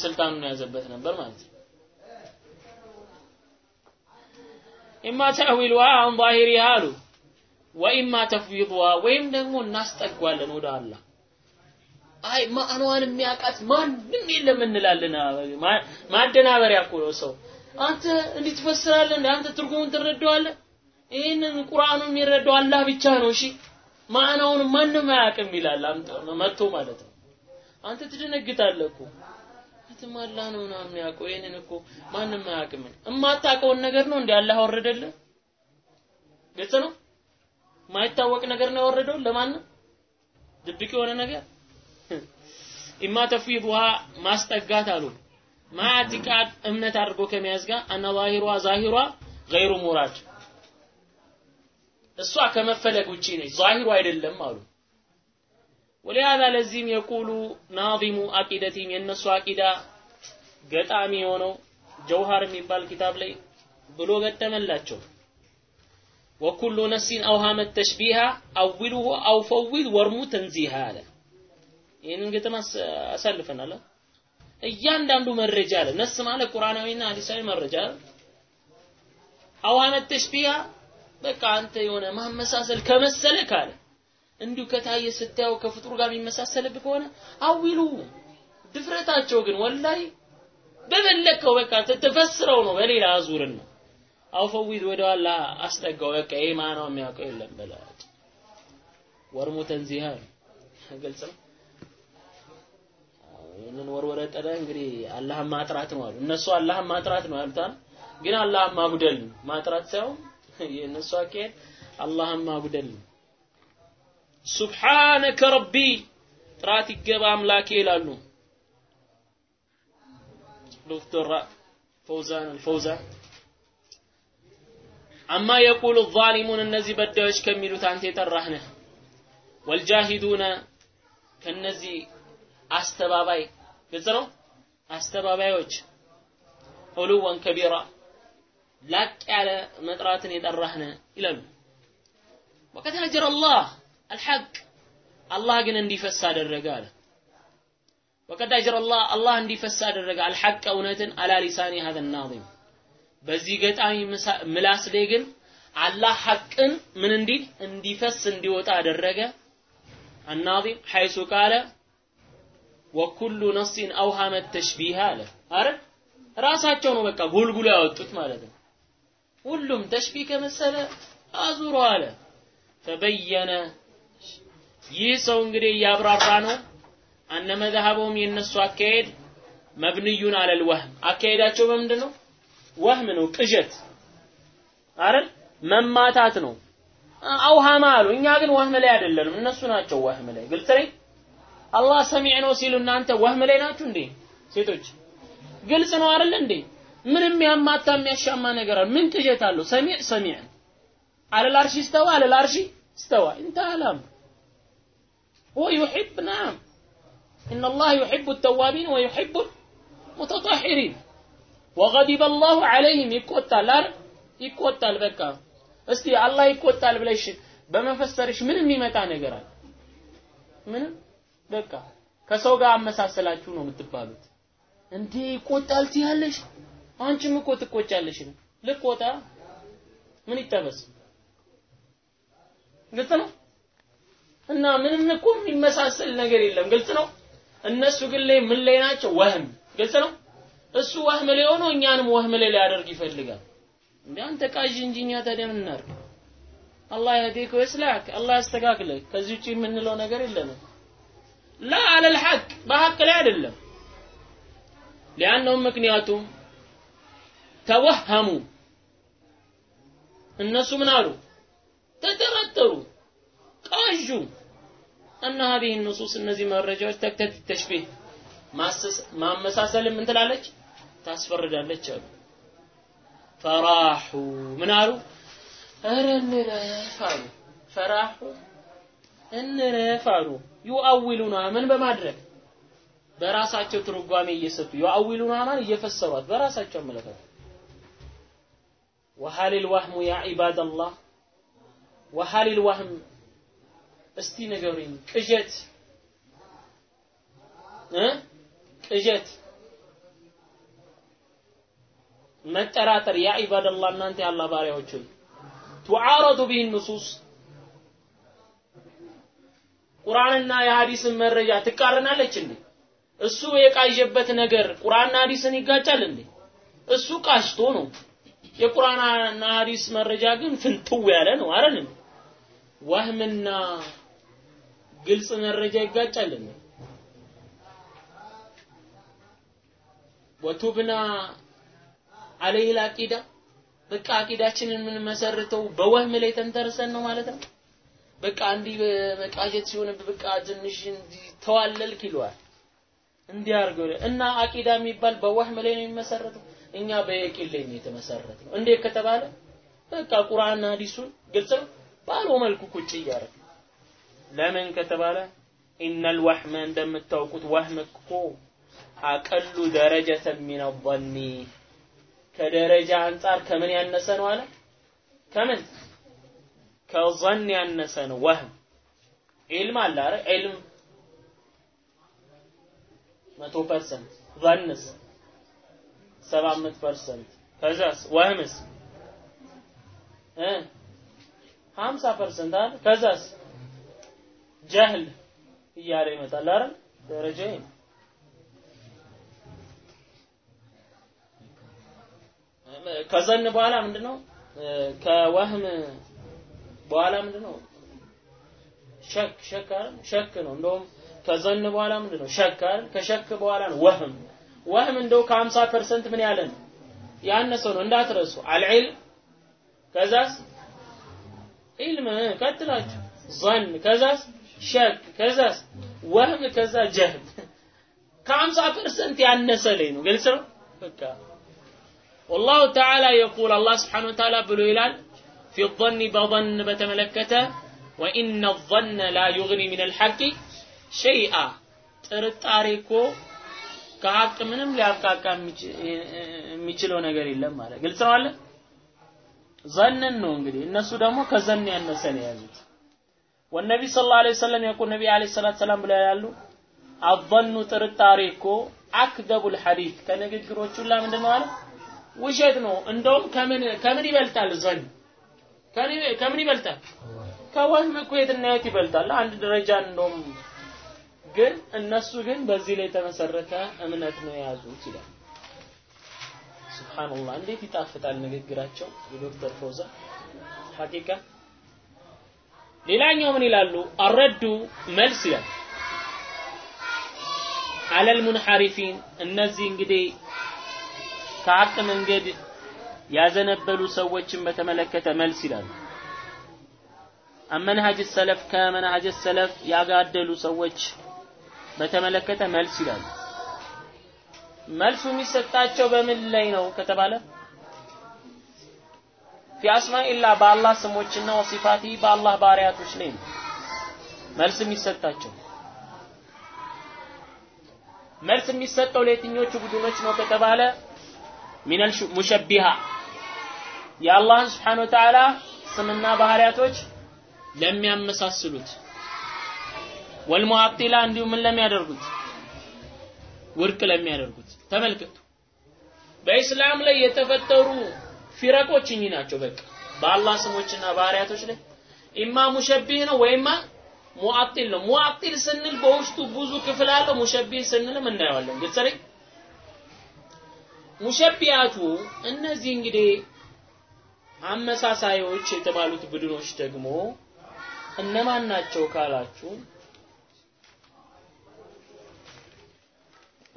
ስልጣኑን የያዘበት ነበር ማለት ነው ኢማ ተህዊልዋ አን ዛሂሪሃ አሉ። ወኢማ ተፍዊድዋ ወይም ደግሞ እናስጠጓለን ወደ አላህ። አይ ማዕኗን የሚያውቃት ማንም የለም እንላለን። ማደናበሪያ እኮ ነው ሰው። አንተ እንዲህ ትፈስራለህ እንደ አንተ ትርጉሙን ትረዳዋለህ? ይህንን ቁርአኑ የሚረዳው አላህ ብቻ ነው። እሺ ማዕናውን ማንም አያውቅም ይላል። መጥቶ ማለት ነው። አንተ ትደነግጣለህ እኮ የትም አላህ ነው ምናምን ያውቀው ይህንን እኮ ማንም አያውቅም። እማታውቀውን ነገር ነው እንዲ አላህ ያወረደልህ? ግልጽ ነው? ማይታወቅ ነገር ነው ያወረደው ለማንም? ድብቅ የሆነ ነገር? ኢማ ተፍዊድሃ ማስጠጋት አሉ። ማዕቲቃድ እምነት አድርጎ ከመያዝ ጋር አነ ዛሂሯ ዛሂሯ ገይሩ ሙራድ እሷ ከመፈለግ ውጪ ነች። ዛሂሩ አይደለም አሉ ወሊሃዛ ለዚህም የቁሉ ናዚሙ አቂደቲም የእነሱ አቂዳ ገጣሚ የሆነው ጀውሃር የሚባል ኪታብ ላይ ብሎ ገጠመላቸው ወኩሉ ነፍሲን አውሃመት ተሽቢሃ አዊልሁ አው ፈዊድ ወርሙ ተንዚሃ አለ። ይህንን ግጥም አሳልፈናል። እያንዳንዱ መረጃ አለ። ነስ ማለት ቁርአናዊና ሐዲሳዊ መረጃ አውሃመት ተሽቢሃ በቃ አንተ የሆነ ማመሳሰል ከመሰለ ካለ እንዲሁ ከታየ ስታየው ከፍጡር ጋር የሚመሳሰልብህ ከሆነ አዊሉ ድፍረታቸው ግን ወላይ በበለከው በቃ ተፈስረው ነው በሌላ አዙርን ነው። አውፈዊድ ወደ ኋላ አስጠጋው። በቃ ይሄ ማነው የሚያውቀው? የለም በላ ወርሙ ተንዚሃ ግልጽ ይህንን ወርወረ ጠረ እንግዲህ አላህን ማጥራት ነው አሉ። እነሱ አላህን ማጥራት ነው ያሉታል ግን አላህን ማጉደል ማጥራት ሳይሆን የእነሱ አካሄድ አላህን ማጉደል ነው ሱብሓነከ ረቢ ጥራት ይገባ አምላኬ ይላሉ ዶክተር ፈውዛን አልፈውዛን አማ የቁሉ ዛሊሙን እነዚህ በዳዮች ከሚሉት አንተ የጠራህ ነህ ወልጃሂዱነ ከነዚህ አስተባባይ ግልጽ ነው አስተባባዮች ዑሉወን ከቢራ ላቅ ያለ መጥራትን የጠራህ ነህ ይላሉ ወቀድ ሀጀረ አላህ አልሐቅ አላህ ግን እንዲፈስ አደረገ አለ። ወቀድ አጅረ አላህ እንዲፈስ አደረገ። አልሐቅ እውነትን አላ ሊሳኒ ሀዘ ናዚም። በዚህ ገጣሚ ምላስ ላይ ግን አላህ ሐቅን ምን እንዲል እንዲፈስ እንዲወጣ አደረገ። አናዚም ሐይሱ ቃለ ወኩሉ ነፍሲን አውሃመት ተሽቢህ አለ። አረ ራሳቸው ነው በቃ ጉልጉሎ ያወጡት ማለት ነው። ሁሉም ተሽቢህ ከመሰለ አዙሮ አለ። ተበየነ ይህ ሰው እንግዲህ እያብራራ ነው። አነ መዝሀበውም የእነሱ አካሄድ መብንዩን አለል ወህም። አካሄዳቸው በምንድን ነው ወህም ነው ቅዠት አይደል? መማታት ነው። አውሃማ አሉ። እኛ ግን ወህም ላይ አይደለንም። እነሱ ናቸው ወህም ላይ። ግልጽ ነኝ? አላህ ሰሚዕ ነው ሲሉ እናንተ ወህም ላይ ናችሁ እንዴ? ሴቶች ግልጽ ነው አይደል እንዴ? ምንም ያማታ የሚያሻማ ነገር አለ። ምን ቅዠት አለው? ሰሚዕ ሰሚዕ አለል አርሺ ስተዋ አለል አርሺ ስተዋ። እንተ هو يحب نعم إن الله يحب التوابين ويحب المتطهرين وغضب الله عليهم ይቆጣል አይደል ይቆጣል በቃ እስቲ አላህ ይቆጣል ብለሽ በመፈሰርሽ ምንም የሚመጣ ነገር አለ ምንም በቃ ከሰው ጋር አመሳሰላችሁ ነው የምትባሉት እንዴ ይቆጣል ትያለሽ አንቺም እኮ ትቆጫለሽ ነው ልቆጣ ምን ይጠበስ ግልጽ ነው እና ምንም እኮ የሚመሳሰል ነገር የለም። ግልጽ ነው? እነሱ ግን ላይ ምን ላይ ናቸው? ወህም። ግልጽ ነው? እሱ ወህም ላይ ሆኖ እኛንም ወህም ላይ ሊያደርግ ይፈልጋል። እንዴ አንተ ቃዥ እንጂ እኛ ታዲያ ምን እናድርግ? አላህ ያህዲክ ወይስላክ አላህ ያስተካክልህ። ከዚህ ውጪ የምንለው ነገር የለንም። ላ አለል ሐቅ በሐቅ ላይ አይደለም። ሊአነውም ምክንያቱም ተወሀሙ እነሱ ምን አሉ? ተጠረጠሩ ቃዡ أن هذه النصوص እነዚህ መረጃዎች ተክተት ተሽቢህ ማመሳሰል ምን ትላለች ታስፈርዳለች አሉ ፈራሑ ምን አሉ ኧረ እንረፍ አሉ ፈራሑ እንረፍ አሉ ዩአዊሉና ምን በማድረግ በራሳቸው ትርጓሜ እየሰጡ ዩአዊሉና ማለት እየፈሰሯት በራሳቸው አመለካከት وهل الوهم يا عباد الله وهل الوهم እስቲ ንገሩኝ። ቅዠት ቅዠት መጠራጠር። ያ ኢባደላህ እናንተ የአላህ ባሪያዎች ሆይ ቱዓረዱ ቢህ ኑሱስ። ቁርአንና የሐዲስን መረጃ ትቃረናለች እንዴ? እሱ የቃዠበት ነገር ቁርአንና ሐዲስን ይጋጫል እንዴ? እሱ ቃሽቶ ነው። የቁርአንና ሐዲስ መረጃ ግን ፍንትው ያለ ነው አይደል? ወህምና ግልጽ መረጃ ይጋጫል ወቱብና አለይህ አቂዳ በቃ አቂዳችንን የምንመሰርተው በወህም ላይ ተንተርሰን ነው ማለት ነው? በቃ እንዲህ መቃጀት ሲሆን በቃ ትንሽ ተዋለልክ ይለዋል። እንዲህ እና አቂዳ የሚባል በወህም ላይ ነው የሚመሰረተው? እኛ በየቂን ላይ ነው የተመሰረት ነው እንዴት ከተባለ በቃ ቁርአንና ሐዲሱን ግልጽ ባለው መልኩ ቁጭ እያደረግ ለምን ከተባለ ኢነል ወህመ እንደምታውቁት ወህም እኮ አቀሉ ደረጀተ ሚን ظኒ። ከደረጃ አንጻር ከምን ያነሰ ነው አለ? ከምን? ከዘን ያነሰ ነው ወህም። علم አለ አይደል? علم መቶ percent። ظن ስ ሰባ አምስት ከዛስ? وهم ስ? እ? ሀምሳ percent አለ። ከዛስ جهل እያለ ይመጣል። አይደል ደረጃ ነው። ከ ظن በኋላ ምንድነው? ከ وهم በኋላ ምንድነው? شك شك شك ነው። እንደውም ከ ظن በኋላ ምንድነው? شك ከ شك በኋላ ነው። وهم وهم እንደው ከ50 percent ምን ያለ ነው? ያነሰው ነው። እንዳትረሱ። العلم ከዛስ? علم። ቀጥላችሁ። ظن። ከዛስ ሸክ ከዛስ? ወህም ከዛ ጀህል ከአምሳ ፐርሰንት ያነሰ ላይ ነው። ግልጽ ነው? በቃ ወላሁ ተዓላ የቁል አላህ ስብሓነ ወተዓላ ብሎ ይላል ፊ ظን በظን በተመለከተ ወኢነ ظን ላ ዩግኒ ምን ልሐቂ ሸይአ ጥርጣሬ ኮ ከሀቅ ምንም ሊያብቃቃ የሚችለው ነገር የለም ማለት ግልጽ ነው አለ ዘንን ነው እንግዲህ። እነሱ ደግሞ ከዘን ያነሰ ነው የያዙት። ወነቢ ሰለላሁ ዐለይሂ ወሰለም የቁ ነቢ ዐለይሂ ሰላቱ ሰላም ብለው ያሉ አظኑ ጥርጣሬ እኮ አክደቡል ሐዲስ። ከንግግሮች ሁላ ምንድን ነው አለ ውሸት ነው። እንደውም ከምን ከምን ይበልጣል? ዘን ከምን ይበልጣል? ከወህም እኮ የትና የት ይበልጣል? አንድ ደረጃ እንደውም ግን እነሱ ግን በዚህ ላይ የተመሰረተ እምነት ነው የያዙት ይላል። ሱብሃንአላህ እንዴት ይጣፍጣል ንግግራቸው! የዶክተር ፎዛ ሐቂቃ ሌላኛው ምን ይላሉ? አረዱ መልስ ይላል። አለል ሙንሐሪፊን እነዚህ እንግዲህ ከሀቅ መንገድ ያዘነበሉ ሰዎችን በተመለከተ መልስ ይላሉ። አመንሃጅ ሰለፍ ከመንሃጅ ሰለፍ ያጋደሉ ሰዎች በተመለከተ መልስ ይላሉ። መልሱ የሚሰጣቸው በምን ላይ ነው ከተባለ ፊ አስማኢላ በአላህ ስሞችና ወሲፋቲ በአላህ ባሪያቶች ላይ ነው። መልስ የሚሰጣቸው። መልስ የሚሰጠው ለየትኞቹ ቡድኖች ነው ከተባለ ሚነል ሙሸቢሃ የአላህን ስብሓነ ወተዓላ ስምና ባህሪያቶች ለሚያመሳስሉት ወልሙዓጢላ እንዲሁም ምን ለሚያደርጉት? ውድቅ ለሚያደርጉት። ተመልከቱ። በኢስላም ላይ የተፈጠሩ ፊረቆች እኚህ ናቸው። በቃ በአላህ ስሞችና ባህሪያቶች ላይ ኢማ ሙሸቢህ ነው ወይማ ሙዓጢል ነው። ሙዓጢል ስንል በውስጡ ብዙ ክፍል አለው። ሙሸቢህ ስንልም እናየዋለን። ግልጽ ሙሸቢያቱ እነዚህ እንግዲህ አመሳሳዮች የተባሉት ቡድኖች ደግሞ እነማን ናቸው ካላችሁ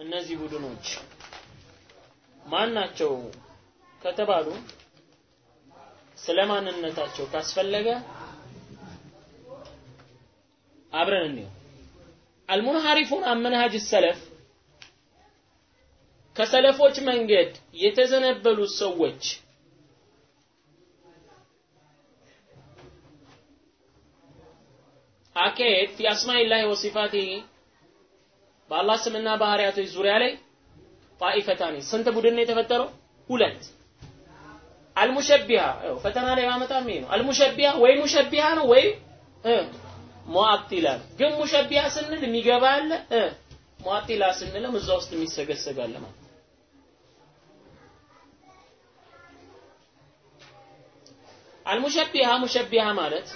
እነዚህ ቡድኖች ማን ናቸው ከተባሉ ስለ ማንነታቸው ካስፈለገ አብረን እንየው አልሙንሐሪፉን አመንሃጅ ሰለፍ ከሰለፎች መንገድ የተዘነበሉ ሰዎች አካሄድ ፊ አስማኢላሂ ወሲፋቲሂ በአላህ ስምና ባህሪያቶች ዙሪያ ላይ ጣኢፈታኒ ስንት ቡድን ነው የተፈጠረው? ሁለት አልሙሸቢሃ ፈተና ላይ ማመጣም ነው። አልሙሸቢሃ ወይ ሙሸቢሃ ነው ወይ ሙአጢላ ግን ሙሸቢሃ ስንል የሚገባ አለ ሙአጢላ ስንልም እዛ ውስጥ የሚሰገሰጋለ ማለት አልሙሸቢሃ ሙሸቢሃ ማለት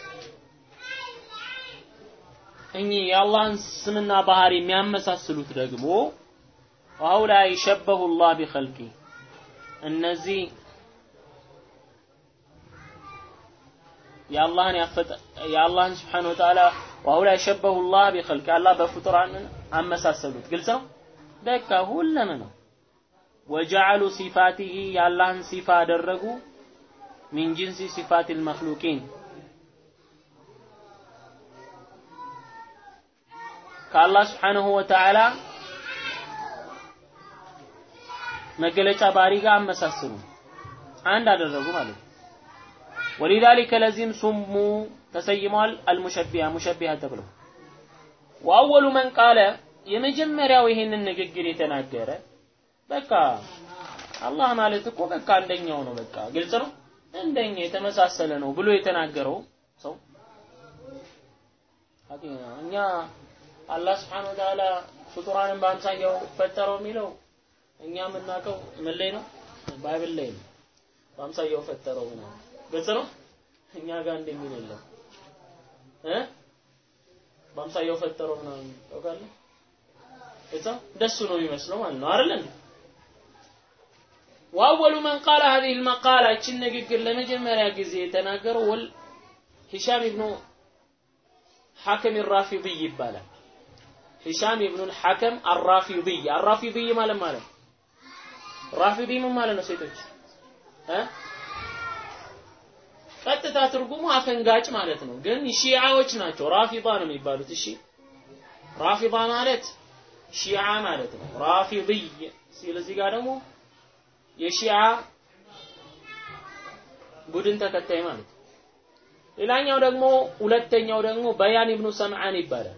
እኚህ የአላህን ስምና ባህሪ የሚያመሳስሉት ደግሞ ወሀውላይ ሸበሁ ላህ ቢኸልቂ እነዚህ የአላህን የአላህን ስብሓነ ወተዓላ ወሀውላይ ሸበሁ ላህ ቢኸልቂ አላህ በፍጡራንን አመሳሰሉት። ግልጽ ነው? በቃ ሁለም ነው። ወጀዐሉ ሲፋቲሂ የአላህን ሲፋ አደረጉ ሚን ጂንሲ ሲፋት ልመክሉቂን ከአላህ ስብሓንሁ ወተዓላ መገለጫ ባህሪ ጋር አመሳስሉ አንድ አደረጉ ማለት ነው ወሊዛሊከ ለዚህም ሱሙ ተሰይመዋል አልሙሸቢያ ሙሸቢያ ተብለው ወአወሉ መን ቃለ የመጀመሪያው ይሄንን ንግግር የተናገረ በቃ አላህ ማለት እኮ በቃ አንደኛው ነው በቃ ግልጽ ነው እንደኛ የተመሳሰለ ነው ብሎ የተናገረው ሰው እኛ አላህ ስብሐነሁ ወተዓላ ፍጡራንን በአምሳያው ፈጠረው የሚለው እኛ የምናውቀው ምን ላይ ነው? ባይብል ላይ ነው። ግልጽ ነው። እኛ ጋር እንደሚል የለም እ በአምሳያው ፈጠረው ምናምን ታውቃለህ? እዛ እንደሱ ነው የሚመስለው ማለት ነው አይደል እንዴ? ወአወሉ መን ቃለ هذه المقالة እችን ንግግር ለመጀመሪያ ጊዜ የተናገረው ወል ሂሻም ኢብኑ ሐከም الرافضي ይባላል። ሂሻም ኢብኑ ሐከም الرافضي الرافضي ማለት ማለት ራፊዲ ምን ማለት ነው ሴቶች እ ቀጥታ ትርጉሙ አፈንጋጭ ማለት ነው። ግን ሺዓዎች ናቸው። ራፊዳ ነው የሚባሉት። እሺ ራፊዳ ማለት ሺዓ ማለት ነው። ራፊድይ ሲል እዚህ ጋር ደግሞ የሺዓ ቡድን ተከታይ ማለት ነው። ሌላኛው ደግሞ ሁለተኛው ደግሞ በያን ኢብኑ ሰምዓን ይባላል።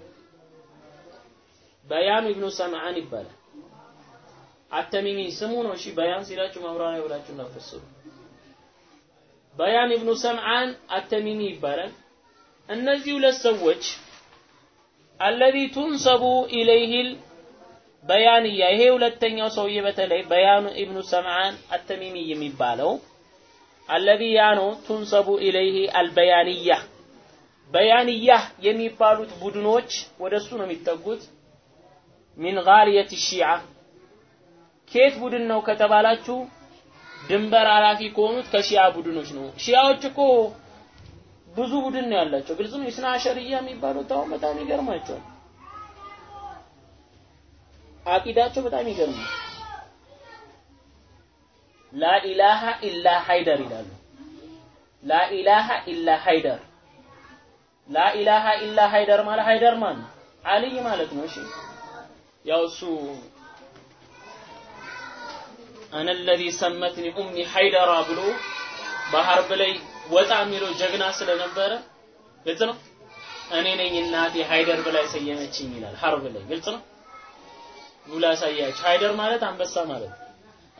በያን ኢብኑ ሰምዓን ይባላል። አተሚሚ ስሙ ነው። እሺ በያን ሲላችሁ ማብራሪያ ብላችሁ እንዳትፈስሩ። በያን ኢብኑ ሰምዓን አተሚሚ ይባላል። እነዚህ ሁለት ሰዎች አለዚ ቱንሰቡ ኢለይሂል በያንያ ይሄ ሁለተኛው ሰውዬ በተለይ በያኑ ኢብኑ ሰምዓን አተሚሚ የሚባለው አለዚ ያ ነው ቱንሰቡ ኢለይሂ አልበያንያ በያንያ የሚባሉት ቡድኖች ወደሱ ነው የሚጠጉት። ሚን ጋሊየት ሺዓ። ከየት ቡድን ነው ከተባላችሁ ድንበር አላፊ ከሆኑት ከሺያ ቡድኖች ነው። ሺያዎች እኮ ብዙ ቡድን ነው ያላቸው። ግልጽ ነው። اثنا عشرية የሚባሉት አሁን በጣም ይገርማቸዋል። አቂዳቸው በጣም ይገርማል። لا إله إلا حيدر ይላሉ። لا إله إلا حيدر لا إله إلا حيدر ማለት ሃይደር ነው? አልይ ማለት ነው። እሺ ያው እሱ أنا الذي سمتني أمي حيدرة ብሎ በ حرب ላይ ወጣ የሚለው ጀግና ስለነበረ ግልጽ ነው። እኔ ነኝ እናቴ ሃይደር ብላ የሰየመችኝ ይላል حرب ላይ ግልጽ ነው። ኑላ ሳያች ሃይደር ማለት አንበሳ ማለት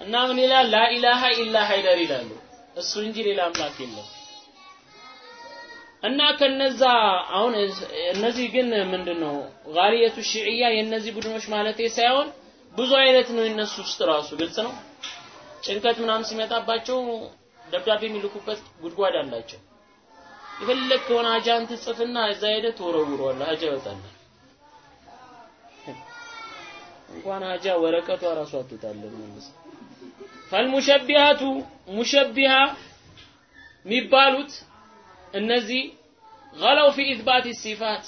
እና ምን ይላል? لا إله إلا حيدر ይላሉ። እሱ እንጂ ሌላ አምላክ የለም። እና ከነዛ አሁን እነዚህ ግን ምንድነው ጋሊየቱ ሺዕያ የነዚህ ቡድኖች ማለት ሳይሆን ብዙ አይነት ነው የነሱ ውስጥ ራሱ ግልጽ ነው። ጭንቀት ምናምን ሲመጣባቸው ደብዳቤ የሚልኩበት ጉድጓድ አላቸው። የፈለግ ከሆነ አጃን ትጽፍና እዛ ሄደህ ትወረውረዋለህ። አጃ ይወጣል። እንኳን አጃ ወረቀቷ ራሱ አትወጣለን ፈልሙሸቢሃቱ ሙሸቢሃ የሚባሉት እነዚህ ገለው ፊ ኢዝባት ሲፋት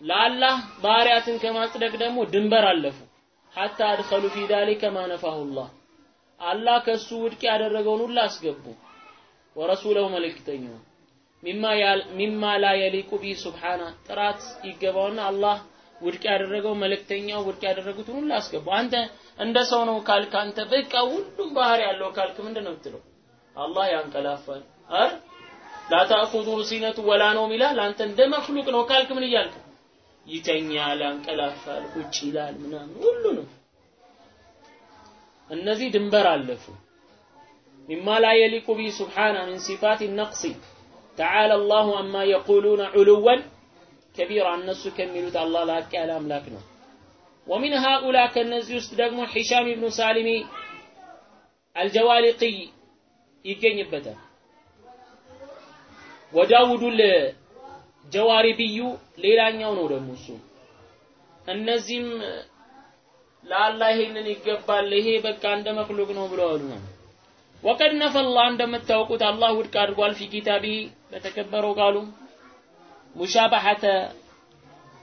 ለአላህ ባህሪያትን ከማጽደቅ ደግሞ ድንበር አለፉ። ሐታ አድኸሉ ፊ ዛሊከ ማ አላህ ከሱ ውድቅ ያደረገውን ሁሉ አስገቡ። ወረሱለሁ መልእክተኛው ሚማ ላ የሊቁ ቢህ ሱብሓና ጥራት ይገባውና አላህ ውድቅ ያደረገው መልእክተኛው ውድቅ ያደረጉትን ሁሉ አስገቡ። አንተ እንደ ሰው ነው ካልክ አንተ በቃ ሁሉም ባህሪ ያለው ካልክ ምንድን ነው የምትለው? አላህ ያንቀላፋል አይደል? ላታኹዙ ሲነቱ ወላ ነውም ይላል። አንተ እንደ መክሉቅ ነው ካልክ ምን እያልክ ይተኛል፣ ያንቀላፋል፣ ቁጭ ይላል ምናምን ሁሉ ነው። እነዚህ ድንበር አለፉ። ሚማ ላ የሊቁ ቢህ ሱብሓነ ሚን ሲፋት ነቅሲ ተዓላ አላሁ አማ የቁሉነ ዑሉወን ከቢራ እነሱ ከሚሉት አላህ ላቅ ያለ አምላክ ነው። ወሚን ሃኡላ ከነዚህ ውስጥ ደግሞ ሒሻም ኢብኑ ሳሊሚ አልጀዋሊቂ ይገኝበታል። ወዳውዱል ጀዋሪቢዩ ሌላኛው ነው ደግሞ እሱ እነዚህም ለአላህ ይሄንን ይገባል፣ ይሄ በቃ እንደ መክሉቅ ነው አሉ። ነው። ወቀድ ነፈላ እንደምታውቁት አላህ ውድቅ አድርጓል። ፊ በተከበረው ቃሉ ሙሻባሐተ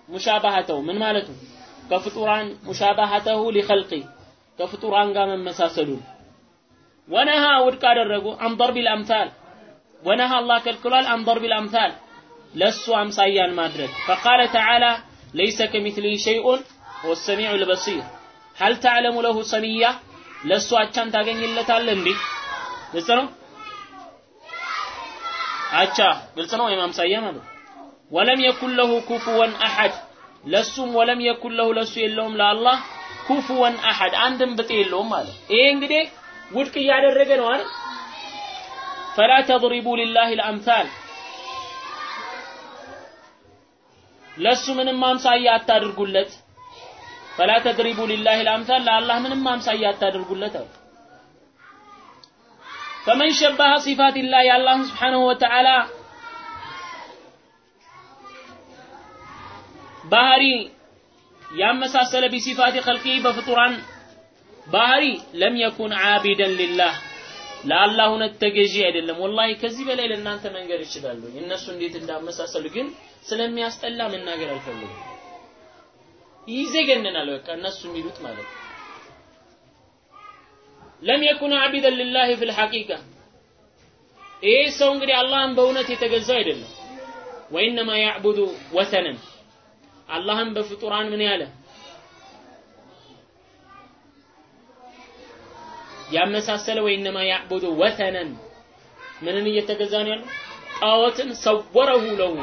ሙሻባሐተው ምን ማለቱ ከፍጡራን ሙሻባሐተሁ ሊኸልቂ ከፍጡራን ጋር መመሳሰሉን። ወነሃ ውድቅ አደረጉ። አንበር ቢል አምሳል ወነሃ አላህ ከልክሏል። አንበር ቢል አምሳል ለሱ አምሳያን ማድረግ። ፈቃለ ተዓላ ለይሰ ከሚትሊሂ ሸይኡን ወሰሚዑ ልበሲር ሀል ተዕለሙ ለሁ ሰምያ ለእሱ አቻን ታገኝለታል እንዴ? ግልጽ ነው። አቻ ግልጽ ነው፣ የማምሳያ ማለት ወለም የኩን ለሁ ኩፍወን አሐድ ለሱም ወለም የኩን ለሁ ለሱ የለውም ለአላህ ኩፍወን አሐድ አንድም ብጤ የለውም ማለት ይሄ እንግዲህ ውድቅ እያደረገ ነው አይደል? ፈላ ተድሪቡ ሊላሂ ልአምሳል ለሱ ምንም አምሳያ አታድርጉለት ፈላ ተድሪቡ ሊላሂ ልአምሳል ለአላህ ምንም አምሳያ አታድርጉለት አሉ ፈመን ሸበሀ ሲፋት ላህ የአላህን ስብሓንሁ ወተዓላ ባህሪ ያመሳሰለ ቢሲፋት ኸልቂ በፍጡራን ባህሪ ለም የኩን ዓቢደን ሊላህ ለአላህ እውነት ተገዢ አይደለም። ወላሂ ከዚህ በላይ ለእናንተ መንገር ይችላሉ። እነሱ እንዴት እንዳመሳሰሉ ግን ስለሚያስጠላ መናገር አልፈልግም። ይዘገነናል። በቃ እነሱ የሚሉት ማለት ነው። ለም የኩን ዓቢደን ሊላህ ፊል ሐቂቃ ይህ ሰው እንግዲህ አላህን በእውነት የተገዛው አይደለም። ወኢነማ ያዕቡዱ ወተነን አላህን በፍጡራን ምን ያለ ያመሳሰለ ወኢነማ ያዕቡዱ ወተነን ምንን እየተገዛ ነው ያለው? ጣዖትን ሰወረሁ ለሁ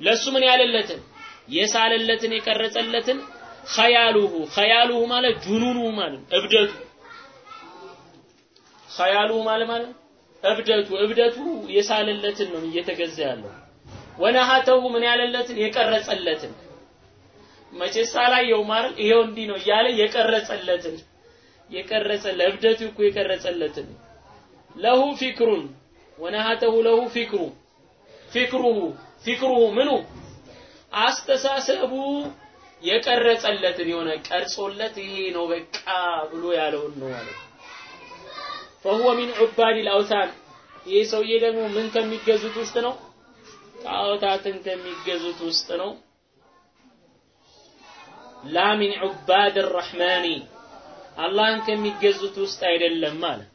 ለሱ ምን ያለለትን የሳለለትን የቀረጸለትን ኸያሉሁ ኸያሉሁ ማለት ጁኑኑ ማለት እብደቱ። ኸያሉሁ ማለት ማለት እብደቱ እብደቱ የሳለለትን ነው እየተገዛ ያለው። ወነሃተው ምን ያለለትን? የቀረጸለትን። መቼስ አላየው ማለት ይሄው እንዲህ ነው እያለ የቀረጸለትን የቀረጸ ለእብደቱ እኮ የቀረጸለትን። ለሁ ፊክሩን ወነሃተሁ ለሁ ፊክሩ ፊክሩሁ ፊክሩሁ ምኑ አስተሳሰቡ የቀረጸለትን የሆነ ቀርጾለት ይሄ ነው በቃ ብሎ ያለውን ነው ማለት فهو من عباد الاوثان ይህ ሰውዬ ደግሞ ምን ከሚገዙት ውስጥ ነው ጣዖታትን ከሚገዙት ውስጥ ነው ላ ሚን ዑባድ الرحمن አላህን ከሚገዙት ውስጥ አይደለም ማለት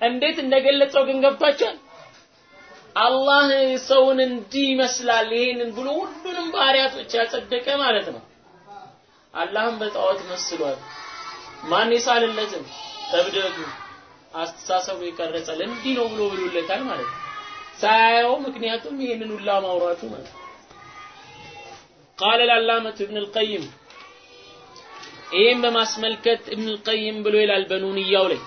እንዴት እንደገለጸው ግን ገብቷቸዋል አላህ ሰውን እንዲህ ይመስላል ይሄንን ብሎ ሁሉንም ባህሪያቶች ያጸደቀ ማለት ነው። አላህም በጣዖት መስሏል። ማን የሳለለትም እብደቱ አስተሳሰቡ ይቀረጻል። እንዲህ ነው ብሎ ብሎለታል ማለት ነው። ሳያየው ምክንያቱም ይሄንን ሁላ ማውራቱ ማለት ነው። ቃለ ላላመቱ ኢብን አልቀይም ይህም በማስመልከት ኢብን አልቀይም ብሎ ይላል በኑንያው ላይ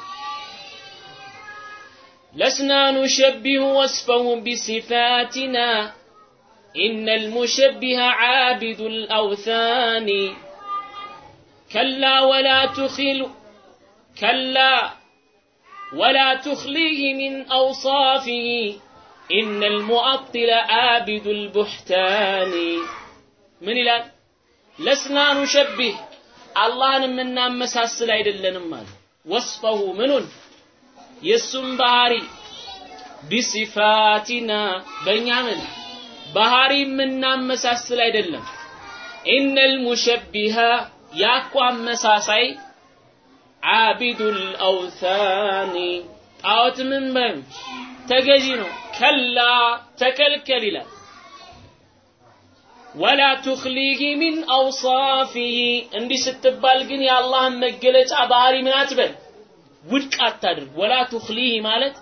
لسنا نشبه وصفهم بصفاتنا. إن المشبه عابد الأوثان. كلا ولا تخل كلا ولا تخليه من أوصافه. إن المؤطل عابد البحتان. من الآن لسنا نشبه. الله من نام مساس لا يدلنا وصفه منون؟ የሱም ባህሪ ቢሲፋቲና በእኛ ምን ባህሪ የምናመሳስል አይደለም። ኢነል ሙሸቢሃ ያኳ አመሳሳይ ዓቢዱል አውታኒ ጣዖት ምን በም ተገዢ ነው። كلا ተከልከል ይላል። ولا تخله من أوصافه እንዲህ ስትባል ግን የአላህን መገለጫ ባህሪ ምን አትበል ውድቅ አታድርግ ولا تخله ማለት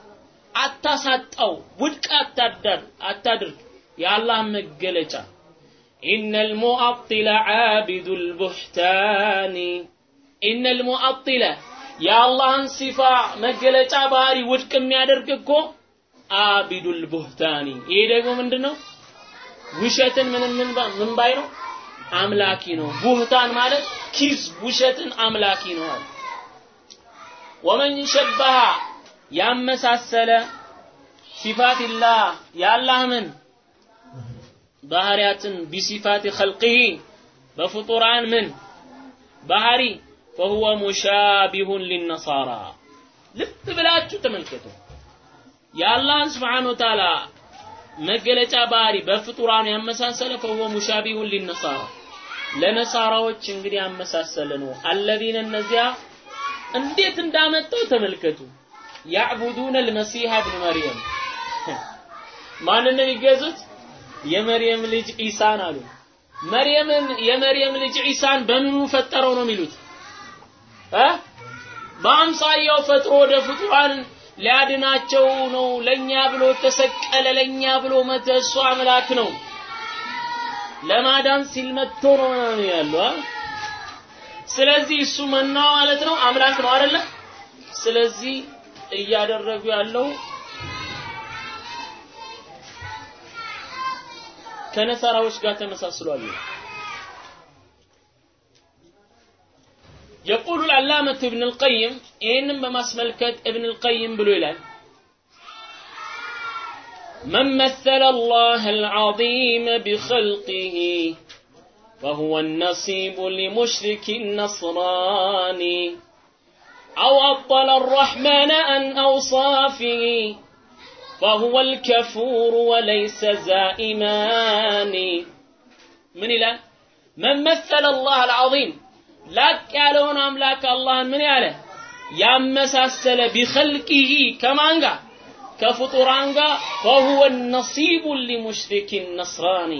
አታሳጣው ውድቅ አታድር አታድርግ። የአላህ መገለጫ። إن المعطل عابد البهتان። إن المعطل የአላህን صفة መገለጫ ባህሪ ውድቅ የሚያደርግ እኮ عابد البهتان። ይሄ ደግሞ ምንድነው? ውሸትን ምን ምን ባይ ነው? አምላኪ ነው። بهتان ማለት ኪዝ ውሸትን አምላኪ ነው። አለ ومن شبه ያመሳሰለ صفات الله የአላህ ባህሪያትን بصفات خلقه በፍጡራን ምን ባህሪ ፈሁወ ሙሻቢሁን ሊነሳራ። ልብ ብላችሁ ተመልከቱ። የአላህን ስብሓን ወተዓላ መገለጫ ባህሪ በፍጡራኑ ያመሳሰለ ፈሁወ ሙሻቢሁን ሊነሳራ። ለነሳራዎች እንግዲህ ያመሳሰለ ነው። አለዚነ እነዚያ እንዴት እንዳመጣው ተመልከቱ። ያዕቡዱነ አልመሲህ እብን መርየም። ማንን ነው የሚገዙት? የመርየም ልጅ ኢሳን አሉ። መርየምን የመርየም ልጅ ኢሳን በምኑ ፈጠረው ነው የሚሉት? እ? በአምሳያው ፈጥሮ ወደ ፍጡራን ሊያድናቸው ነው። ለኛ ብሎ ተሰቀለ ለኛ ብሎ መተ። አምላክ ነው። ለማዳን ሲል መጥቶ ነው ያለው ስለዚህ እሱ መና ማለት ነው አምላክ ነው አይደለ ስለዚህ እያደረጉ ያለው ከነሳራዎች ጋር ተመሳስሏል። يقول العلامة ابن القيم إن بمسملكة ابن القيم بلويلان من مثل الله العظيم بخلقه فهو النصيب لمشرك النصراني أو أبطل الرحمن عن أوصافه فهو الكفور وليس زائمان من إلى من مثل الله العظيم ላቅ ያለውን አምላክ አላህን ምን ያለ ያመሳሰለ ቢኸልቂሂ ከማን ጋር ከፍጡራን ጋር ፈሁወ ነሲቡ ሊሙሽሪክ ነስራኒ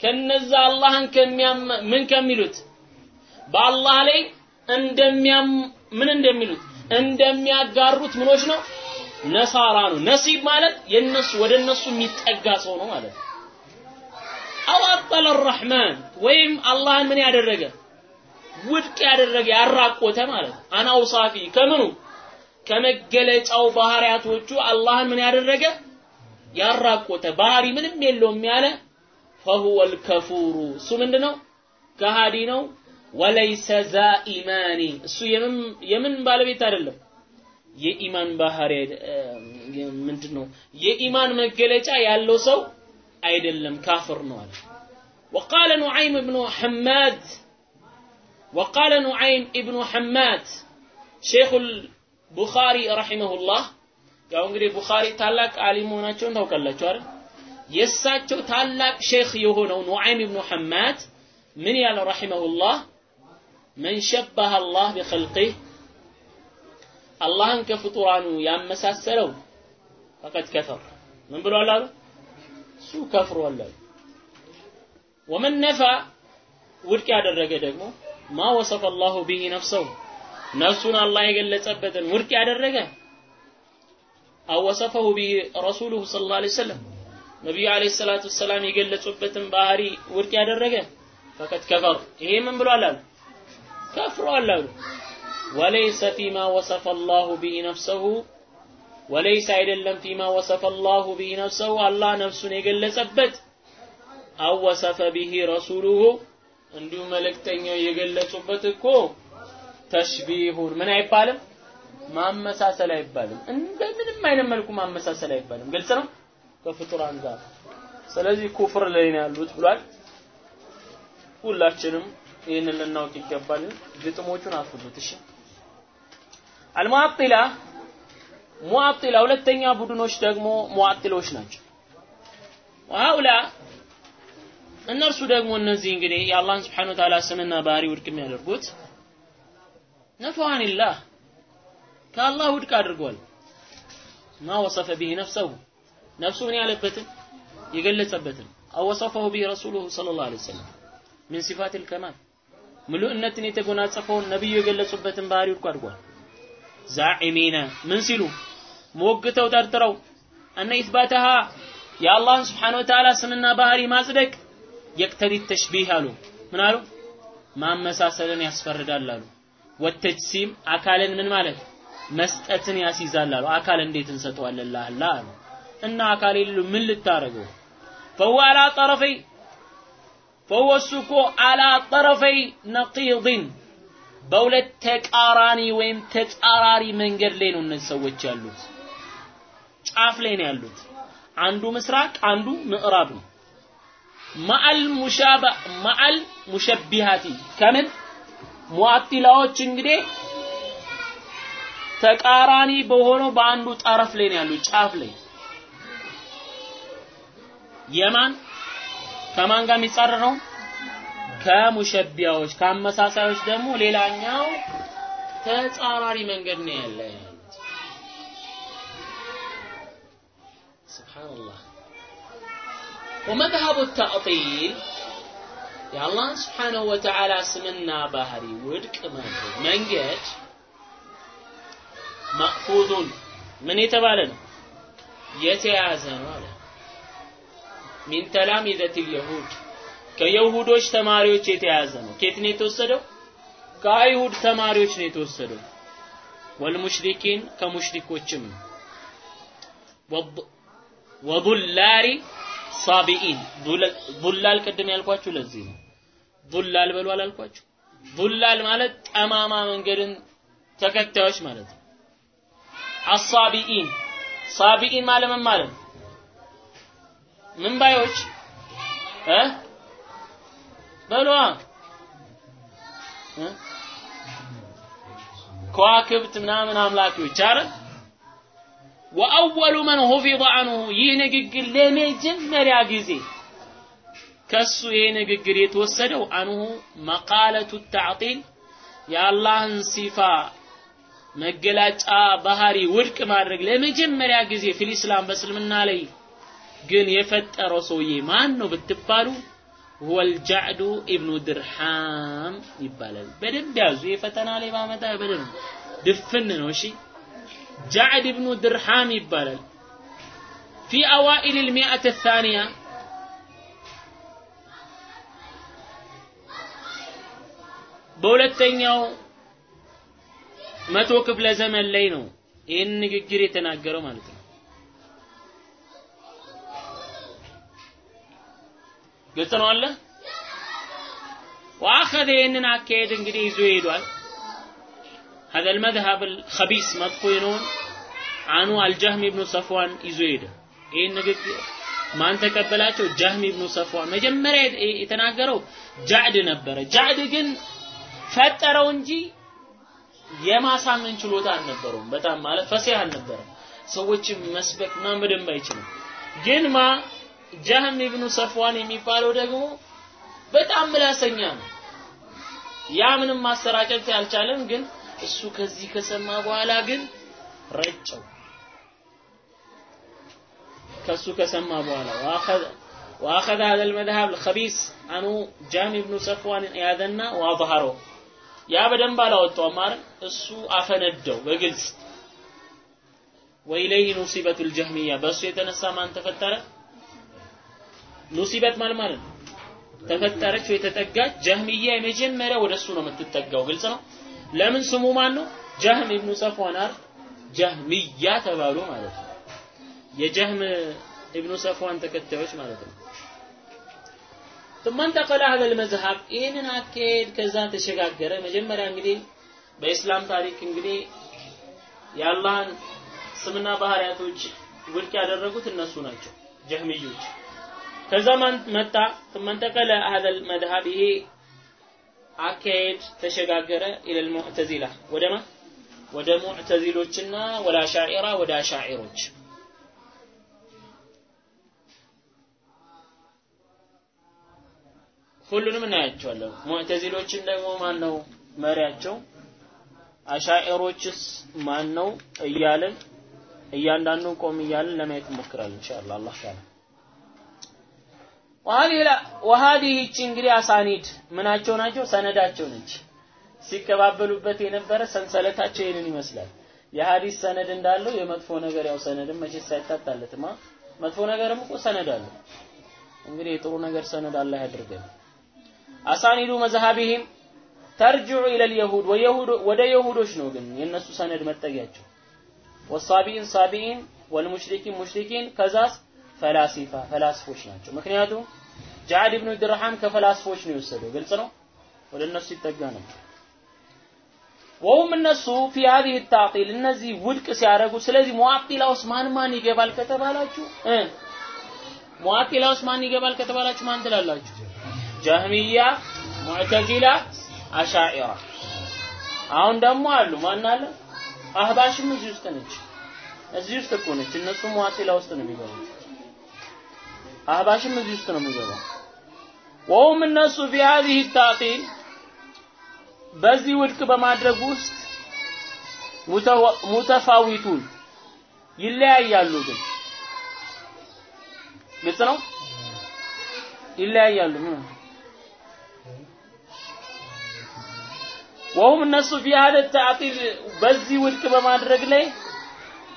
ከነዛ አላህን ምን ከሚሉት? በአላህ ላይ እንደሚያም ምን እንደሚሉት? እንደሚያጋሩት ምኖች ነው? ነሳራ ነው። ነሲብ ማለት የነሱ ወደ እነሱ የሚጠጋ ሰው ነው ማለት ነው። አው አጠለ ረሕማን ወይም አላህን ምን ያደረገ? ውድቅ ያደረገ ያራቆተ ማለት ነው። አናውሳፊ ከምኑ? ከመገለጫው ባህሪያቶቹ አላህን ምን ያደረገ? ያራቆተ። ባህሪ ምንም የለውም ያለ ፈሁወ ልከፉሩ እሱ ምንድነው ከሃዲ ነው ወለይሰ ዛ ኢማኒ እሱ የምን ባለቤት አይደለም የኢማን ባህሪ ምንድን ነው የኢማን መገለጫ ያለው ሰው አይደለም ካፍር ነው አለ وقال نعيم بن حماد وقال نعيم ابن حماد شيخ البخاري رحمه الله ያው እንግዲህ ቡኻሪ ታላቅ አሊም መሆናቸውን ታውቃላችሁ አይደል የእሳቸው ታላቅ ሼክ የሆነው ኑዓይም ኢብኑ ሐማድ ምን ያለው ረሂመሁላህ መን ሸበህ አላህ ቢኸልቂህ አላህን ከፍጡራኑ ያመሳሰለው ፈቀድ ከፈር። ምን ብሏል አሉ? እሱ ከፍሯል አሉ። ወመን ነፋ ውድቅ ያደረገ ደግሞ ማ ወሰፈ አላሁ ቢሂ ነፍሰው ነፍሱን አላህ የገለጸበትን ውድቅ ያደረገ አው ወሰፈሁ ቢሂ ረሱሉሁ ሰለላሁ ዐለይሂ ወሰለም ነቢዩ ዐለይሂ ሰላቱ ወሰላም የገለጹበትን ባህሪ ውድቅ ያደረገ? ፈቀድ ከፈር ይሄ ምን ብሏል አሉ? ከፍሯል አሉ። ወለይሰ ፊማ ወሰፈ አላሁ ቢሂ ነፍሰሁ ወለይሰ አይደለም ፊማ ወሰፈ አላሁ ቢሂ ነፍሰሁ አላህ ነፍሱን የገለጸበት አው ወሰፈ ቢሂ ረሱሉሁ እንዲሁ መልእክተኛው የገለጹበት እኮ ተሽቢሁን ምን አይባልም? ማመሳሰል አይባልም። እንደ ምንም አይነት መልኩ ማመሳሰል አይባልም። ግልጽ ነው ከፍጡራን ጋር ስለዚህ ኩፍር ላይ ነው ያሉት ብሏል። ሁላችንም ይህንን ልናውቅ ይገባል። ግጥሞቹን አፍዙት እሺ። አልሙአጢላ ሙአጢላ ሁለተኛ ቡድኖች ደግሞ ሙአጢሎች ናቸው። ወሀውላ እነርሱ ደግሞ እነዚህ እንግዲህ የአላህን ስብሓን ወተዓላ ስምና ባህሪ ውድቅ የሚያደርጉት ነፍዋንላህ ከአላህ ውድቅ አድርጓል። ማ ወሰፈ ቢህ ነፍሰሁ ነፍሱ ምን ያለበትን የገለጸበትን አወሰፈሁ ቢህ ረሱሉሁ ሰለላሁ ዐለይሂ ወሰለም ምን ሲፋት ልከማል ምሉእነትን የተጎናጸፈውን ነቢዩ የገለጹበትን ባህሪ ውድቅ አድርጓል። ዛዒሚነ ምን ሲሉ ሞግተው ጠርጥረው እነ ኢስባተሃ የአላህን ስብሓን ወተዓላ ስምና ባህሪ ማጽደቅ የቅተዲ ተሽቢህ አሉ። ምን አሉ? ማመሳሰልን ያስፈርዳል አሉ። ወተጅሲም አካልን ምን ማለት? መስጠትን ያስይዛል አሉ። አካል እንዴት እንሰጠዋለን? ላላ አሉ እና አካል የሌሉ ምን ልታረገው ፈሁ አላ ጠረፈይ ፈሁ እሱ እኮ አላ ጠረፈይ በሁለት ተቃራኒ ወይም ተጻራሪ መንገድ ላይ ነው እነዚህ ሰዎች ያሉት። ጫፍ ላይ ነው ያሉት። አንዱ ምስራቅ አንዱ ምዕራብ ነው። ማአል ሙሻባ ማአል ሙሸቢሃቲ ከምን? ሙአጢላዎች እንግዲህ ተቃራኒ በሆነው በአንዱ ጠረፍ ላይ ነው ያሉት ጫፍ ላይ የማን? ከማን ጋር የሚጻረረው? ከሙሸቢያዎች። ከአመሳሳዮች ደግሞ ሌላኛው ተጻራሪ መንገድ ነው ያለ። ስብሓንላህ ወመዝሀቡ ተዕጢል። የአላህን ስብሓነሁ ወተዓላ ስምና ባህሪ ውድቅ ማድረግ መንገድ መቅፉዙን ምን የተባለ ነው? የተያዘ ነው አለ። ሚን ተላሚዘት ልየሁድ ከየሁዶች ተማሪዎች የተያዘ ነው ኬት ነው የተወሰደው ከአይሁድ ተማሪዎች ነው የተወሰደው ወልሙሽሪኪን ከሙሽሪኮችም ወቡላሪ ሳቢኢን ቡላል ቅድም ያልኳችሁ ለዚህ ነው። ቡላል በሉ አላልኳችሁ? ቡላል ማለት ጠማማ መንገድን ተከታዮች ማለት ነው። አሳቢኢን ሳቢኢን ማለት ምን ማለት ነው? ምን ባዮች? እ? በሏ። ከዋክብት ምናምን አምላኪዎች አይደል? ወአወሉ መን ሁፊظ አንሁ። ይህ ንግግር ለመጀመሪያ ጊዜ ከሱ ይሄ ንግግር የተወሰደው አንሁ መቃለቱ ተዕጢል የአላህን ሲፋ መገለጫ ባህሪ ውድቅ ማድረግ ለመጀመሪያ ጊዜ ፊል ኢስላም በእስልምና ላይ ግን የፈጠረው ሰውዬ ማን ነው ብትባሉ ሁወል ጃዕዱ ኢብኑ ድርሃም ይባላል። በደንብ ያዙ። የፈተና ላይ ባመጣ በደንብ ድፍን ነው። እሺ ጃዕድ ኢብኑ ድርሃም ይባላል። ፊ አዋኢል ልሚአት ታንያ በሁለተኛው መቶ ክፍለ ዘመን ላይ ነው ይህን ንግግር የተናገረው ማለት ነው። ግልጽ ነው አለ ወአኸዘ ይህንን አካሄድ እንግዲህ ይዞ ሄዷል። هذا المذهب الخبيث መጥፎ የሆነውን አኑ አልጀህም ኢብኑ ሰፍዋን ይዞ ሄደ። ይህን ንግግር ማን ተቀበላቸው? ጀህም ኢብኑ ሰፍዋን መጀመሪያ የተናገረው ጃዕድ ነበረ። ጃዕድ ግን ፈጠረው እንጂ የማሳመን ችሎታ አልነበረውም። በጣም ማለት ፈሲህ አልነበረም። ሰዎችን መስበክ ምናምን በደንብ አይችልም። ግን ማ ጀህም ኢብኑ ሰፍዋን የሚባለው ደግሞ በጣም ምላሰኛ ነው። ያ ምንም ማሰራጨት አልቻለም። ግን እሱ ከዚህ ከሰማ በኋላ ግን ረጨው። ከሱ ከሰማ በኋላ واخذ واخذ هذا المذهب الخبيث عنه جهم بن صفوان ያዘና واظهره ያ በደንብ አላወጣውም አይደል እሱ አፈነደው በግልጽ ወኢለይህ ኑሲበቱ الجهمية በእሱ የተነሳ ማን ተፈጠረ ኑሲበት ማለት ማለት ነው ተፈጠረች ወይ ተጠጋች ጀህሚያ የመጀመሪያ ወደ እሱ ነው የምትጠጋው ግልጽ ነው ለምን ስሙ ማን ነው ጀህም ኢብኑ ሰፍዋን አይደል ጀህሚያ ተባሉ ማለት ነው የጀህም ኢብኑ ሰፍዋን ተከታዮች ማለት ነው ثم انتقل هذا المذهب ይህንን አካሄድ ከዛ ተሸጋገረ መጀመሪያ እንግዲህ በኢስላም ታሪክ እንግዲህ የአላህን ስምና ባህሪያቶች ውድቅ ያደረጉት እነሱ ናቸው ጀህሚዮች ከዛማን መጣ መንተቀለ አህዘል መድሃብ ይሄ አካሄድ ተሸጋገረ ኢለል ሙዕተዚላ ወደማ ወደ ሙዕተዚሎችና ወደ አሻዒራ ወደ አሻዒሮች ሁሉንም እናያቸዋለን። ሙዕተዚሎችን ደግሞ ማን ነው መሪያቸው? አሻኢሮችስ ማን ነው? እያለን እያንዳንዱን ቆም እያለን ለማየት እንሞክራለን ኢንሻአላህ አላህ ካለ ወሀዲህ ይቺ እንግዲህ አሳኒድ ምናቸው ናቸው? ሰነዳቸው ነች። ሲቀባበሉበት የነበረ ሰንሰለታቸው ይህንን ይመስላል። የሀዲስ ሰነድ እንዳለው የመጥፎ ነገር ያው ሰነድም መቼስ አይታጣለትማ። መጥፎ ነገርም እኮ ሰነድ አለው። እንግዲህ የጥሩ ነገር ሰነድ አላህ ያድርገን። አሳኒዱ መዝሃቢሂም ተርጅዑ ኢለል የሁድ ወደ የሁዶች ነው ግን የነሱ ሰነድ መጠጊያቸው ወሳቢኢን ሳቢኢን ወልሙሽሪኪን ሙሽሪኪን ከዛስ ፈላሲፋ ፈላስፎች ናቸው። ምክንያቱም ጃዕድ ኢብኑ ድርሃም ከፈላስፎች ነው የወሰደው። ግልጽ ነው። ወደ እነሱ ይጠጋ ነበር። ወሁም እነሱ ፊ ሀዚህ ታዕጢል እነዚህ ውድቅ ሲያደርጉ ስለዚህ ሙዓጢላ ውስጥ ማን ማን ይገባል ከተባላችሁ እ ሙዓጢላ ውስጥ ማን ይገባል ከተባላችሁ ማን ትላላችሁ? ጀህሚያ፣ ሙዕተዚላ፣ አሻዒራ። አሁን ደግሞ አሉ ማን አለ? አህባሽም እዚህ ውስጥ ነች። እዚህ ውስጥ እኮ ነች። እነሱ ሙዓጢላ ውስጥ ነው የሚገቡት። አህባሽም እዚህ ውስጥ ነው የሚገባው። ወሁም እነሱ ፊ ሀዚህ ታዕጢል በዚህ ውድቅ በማድረግ ውስጥ ሙተፋዊቱን ይለያያሉ። ግን ግልጽ ነው፣ ይለያያሉ። ወሁም እነሱ ፊ ሀደ ተዕጢል በዚህ ውድቅ በማድረግ ላይ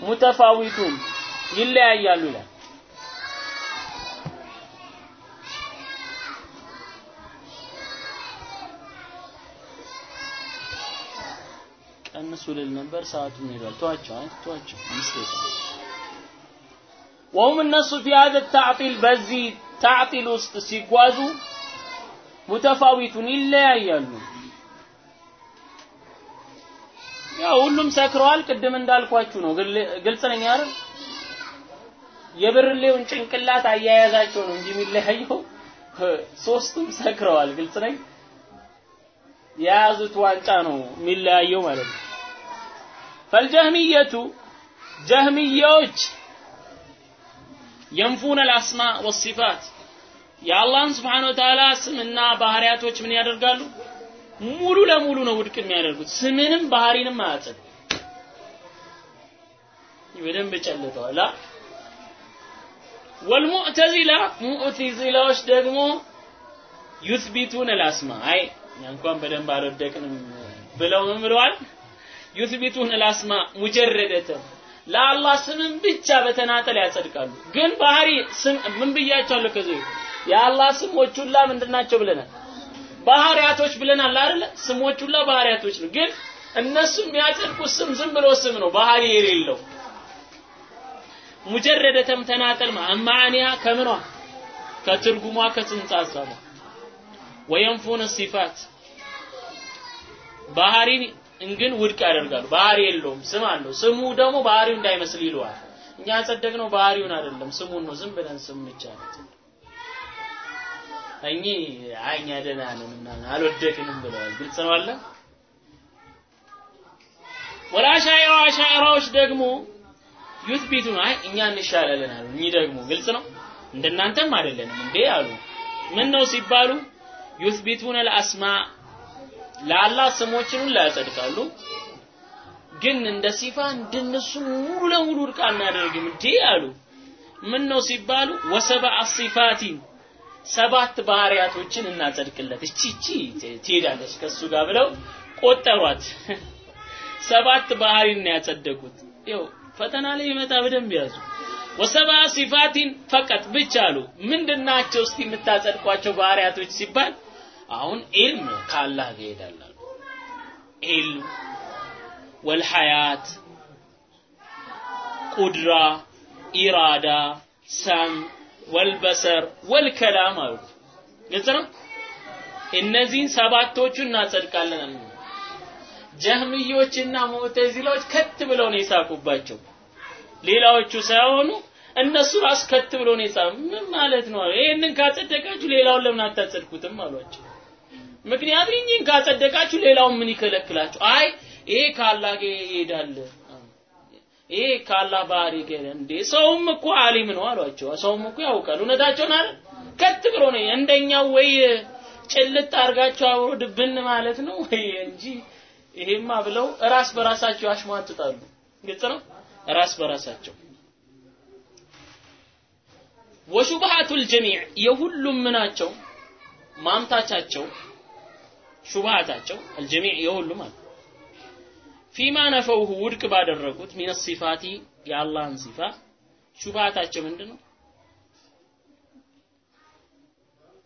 ሙተፋዊቱን ይለያያሉ ይላል። ቀንሱ ልል ነበር፣ ሰዓቱን ሄዷል። ተዋቸው፣ አይ ተዋቸው። ደቂቃ ወሁም እነሱ ፊ ሀዘ ታዕጢል በዚህ ታዕጢል ውስጥ ሲጓዙ ሙተፋዊቱን ይለያያሉ። ያው ሁሉም ሰክረዋል። ቅድም እንዳልኳችሁ ነው። ግልጽ ነኝ አይደል? የብርሌውን ጭንቅላት አያያዛቸው ነው እንጂ የሚለያየው ሶስቱም ሰክረዋል። ግልጽ ነኝ። የያዙት ዋንጫ ነው የሚለያየው ማለት ነው። ፈልጀህሚየቱ ጀህሚያዎች የንፉነ አልአስማ ወሲፋት የአላህን ስብሓነ ወተዓላ ስምና ባህሪያቶች ምን ያደርጋሉ? ሙሉ ለሙሉ ነው ውድቅ የሚያደርጉት። ስምንም ባህሪንም አያጸድ በደንብ ጨልጠዋል። ወልሙዕተዚላ ሙዕተዚላዎች ደግሞ ዩትቢቱን አልአስማ አይ እንኳን በደንብ አልወደቅንም ብለው ምን ብለዋል? ዩትቢቱን አልአስማ ሙጀረደተን ለአላህ ስምን ብቻ በተናጠል ያጸድቃሉ። ግን ባህሪ ስም ምን ብያቸዋለሁ? ከዚህ የአላህ ስሞች ሁላ ምንድናቸው ብለናል? ባህሪያቶች ብለናል አይደለ? ስሞች ሁላ ባህሪያቶች ነው። ግን እነሱ የሚያጸድቁት ስም ዝም ብሎ ስም ነው፣ ባህሪ የሌለው ሙጀረደተም ተናጠል ማዕኒያ ከምኗ ከትርጉሟ ሐሳቧ ወየንፉነ ሲፋት ባህሪን ግን ውድቅ ያደርጋሉ። ባህሪ የለውም፣ ስም አለው። ስሙ ደግሞ ባህሪው እንዳይመስል ይለዋል። እኛ ያጸደቅነው ባህሪውን አይደለም ስሙን ነው። ዝም ብለን ስም ብቻ አይ እኛ ደህና ነን ምናምን አልወደቅንም ብለዋል። ግልጽ ነው አለ ወላሻይራ አሻይራዎች ደግሞ يثبتون አይ እኛ እንሻላለን አሉ። እኚህ ደግሞ ግልጽ ነው እንደናንተም አይደለንም እንዴ አሉ። ምን ነው ሲባሉ يثبتون الأسماء ለአላህ ስሞችን ሁሉ ያጸድቃሉ። ግን እንደ صفة እንደነሱ ሙሉ ለሙሉ ውድቅ አናደርግም እንዴ አሉ። ምን ነው ሲባሉ وسبع صفات ሰባት ባህሪያቶችን እናጸድቅለት። እቺ እቺ ትሄዳለች ከሱ ጋር ብለው ቆጠሯት። ሰባት ባህሪን ያጸደቁት። ይኸው ፈተና ላይ ይመጣ በደንብ ያዙ። ወሰብዐ ሲፋቲን ፈቀጥ ብቻ አሉ። ምንድናቸው እስቲ የምታጸድቋቸው ባህሪያቶች ሲባል አሁን ኢልም ከአላህ ጋር ይሄዳል። ኢልም ወልሐያት ቁድራ ኢራዳ ሰም ወልበሰር ወልከላም አሉ። ግልጽ ነው። እነዚህን ሰባቶቹን እናጸድቃለን። ጀህምዮችና ሙዕተዚላዎች ከት ብለው ነው የሳቁባቸው። ሌላዎቹ ሳይሆኑ እነሱ ራስ ከት ብለው ነው የሳቁ። ምን ማለት ነው? ይሄንን ካጸደቃችሁ ሌላውን ለምን አታጸድቁትም አሏቸው። ምክንያቱም ይህን ካጸደቃችሁ ሌላውን ምን ይከለክላችሁ? አይ ይሄ ካላህ ይሄዳል። ይሄ ካላህ ባህሪ ጋር እንዴ ሰውም እኮ አሊም ነው አሏቸው። ሰውም እኮ ያውቃል። እውነታቸውን አይደል? ከት ብሎ ነው እንደኛው ወይ ጭልጥ አድርጋቸው አብሮ ማለት ነው ወይ እንጂ ይሄማ ብለው ራስ በራሳቸው ያሽሟጥጣሉ። ግልጽ ነው። ራስ በራሳቸው ወሹብሃቱል ጀሚዕ የሁሉም ምናቸው ማምታቻቸው ሹብሃታቸው አልጀሚዕ የሁሉም ማለት ፊማ ነፈውሁ ውድቅ ባደረጉት ሚነ ሲፋቲ የአላህን ሲፋ ሹብሃታቸው ምንድን ነው?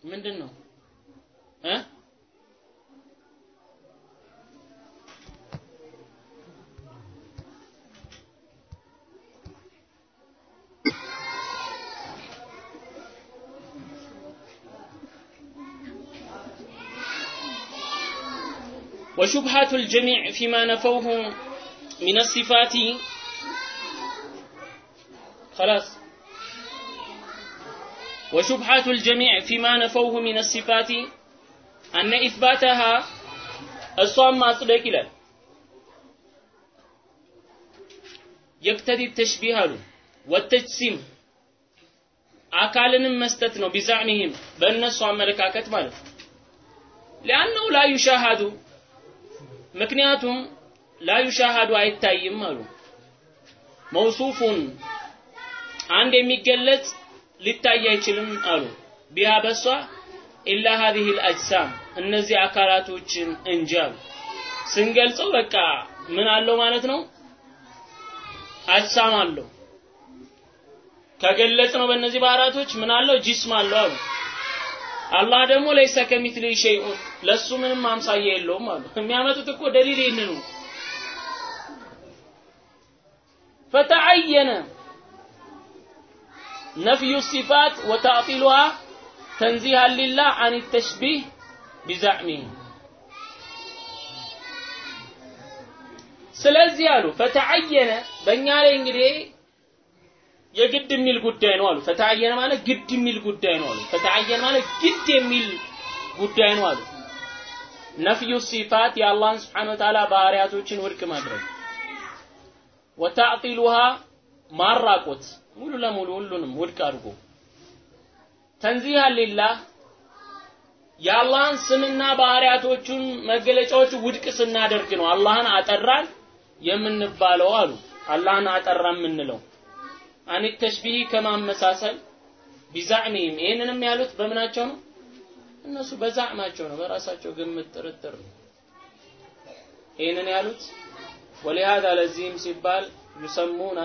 ምንድን ነው እ وشبهة الجميع فيما نفوه من الصفات خلاص وشبهة الجميع فيما نفوه من الصفات أن إثباتها الصوم ما صدق إلى يقتضي التشبيه له والتجسيم አካልንም መስጠት ነው ቢዛዕሚህም በእነሱ አመለካከት ማለት ነው ሊአነሁ ላ ዩሻሃዱ ምክንያቱም لا يشاهد አይታይም አሉ። موصوف አንድ የሚገለጽ ሊታይ አይችልም አሉ። بها በሷ إلا هذه الأجسام እነዚህ አካላቶችን እንጂ አሉ። ስንገልጸው በቃ ምን አለው ማለት ነው? أجسام አለው። ከገለጽ ነው በእነዚህ ባህሪያቶች ምን አለው? جسم አለው አሉ አላህ ደግሞ ለይሰ ከሚትሊ ሸይኡን ለሱ ምንም አምሳያ የለውም አሉ። የሚያመጡት እኮ ደሊል ይህንኑ። ፈተዐየነ ነፍዩ ሲፋት ወተዕጢሉሃ ተንዚሃን ሊላህ አን ተሽቢህ ቢዛዕሚሂም ስለዚህ አሉ ፈተዓየነ በእኛ ላይ እንግዲህ የግድ የሚል ጉዳይ ነው አሉ። ፈተዓየነ ማለት ግድ የሚል ጉዳይ ነው አሉ። ፈተዓየነ ማለት ግድ የሚል ጉዳይ ነው አሉ። ነፍዩ ሲፋት የአላህን ስብሓነ ወተዓላ ባህሪያቶችን ውድቅ ማድረግ ወተዕጢሉሃ ማራቆት ሙሉ ለሙሉ ሁሉንም ውድቅ አድርጎ ተንዚሃ ሊላህ የአላህን ስምና ባህሪያቶቹን መገለጫዎች ውድቅ ስናደርግ ነው አላህን አጠራን የምንባለው አሉ። አላህን አጠራ የምንለው አን ተሽቢህ ከማመሳሰል ቢዛዕሚህም ይህንንም ያሉት በምናቸው ነው? እነሱ በዛዕማቸው ነው፣ በራሳቸው ግምት ጥርጥር ነው ይህንን ያሉት። ወሊሃዛ ለዚህም ሲባል ዩሰሙነ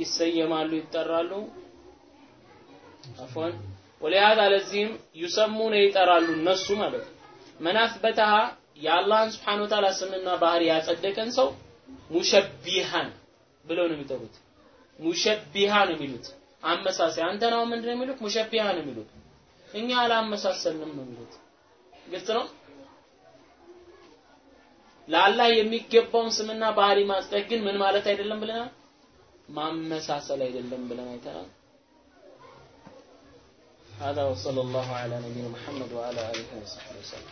ይሰየማሉ፣ ይጠራሉ። አፎን ወሊሃዛ ለዚህም ዩሰሙነ ይጠራሉ እነሱ ማለት ነው። መን አስበተሃ የአላህን ስብሓነ ወተዓላ ስምና ባህሪ ያጸደቀን ሰው ሙሸቢሃን ብለው ነው የሚጠሩት። ሙሸቢሃ ነው የሚሉት። አመሳሳይ አንተ ነው ምንድን ነው የሚሉት? ሙሸቢሃ ነው የሚሉት። እኛ አላመሳሰልንም ነው የሚሉት። ግልጽ ነው። ለአላህ የሚገባውን ስምና ባህሪ ማጽደቅ ግን ምን ማለት አይደለም ብለናል? ማመሳሰል አይደለም ብለን አይተናል። هذا وصلى الله على نبينا محمد وعلى اله وصحبه وسلم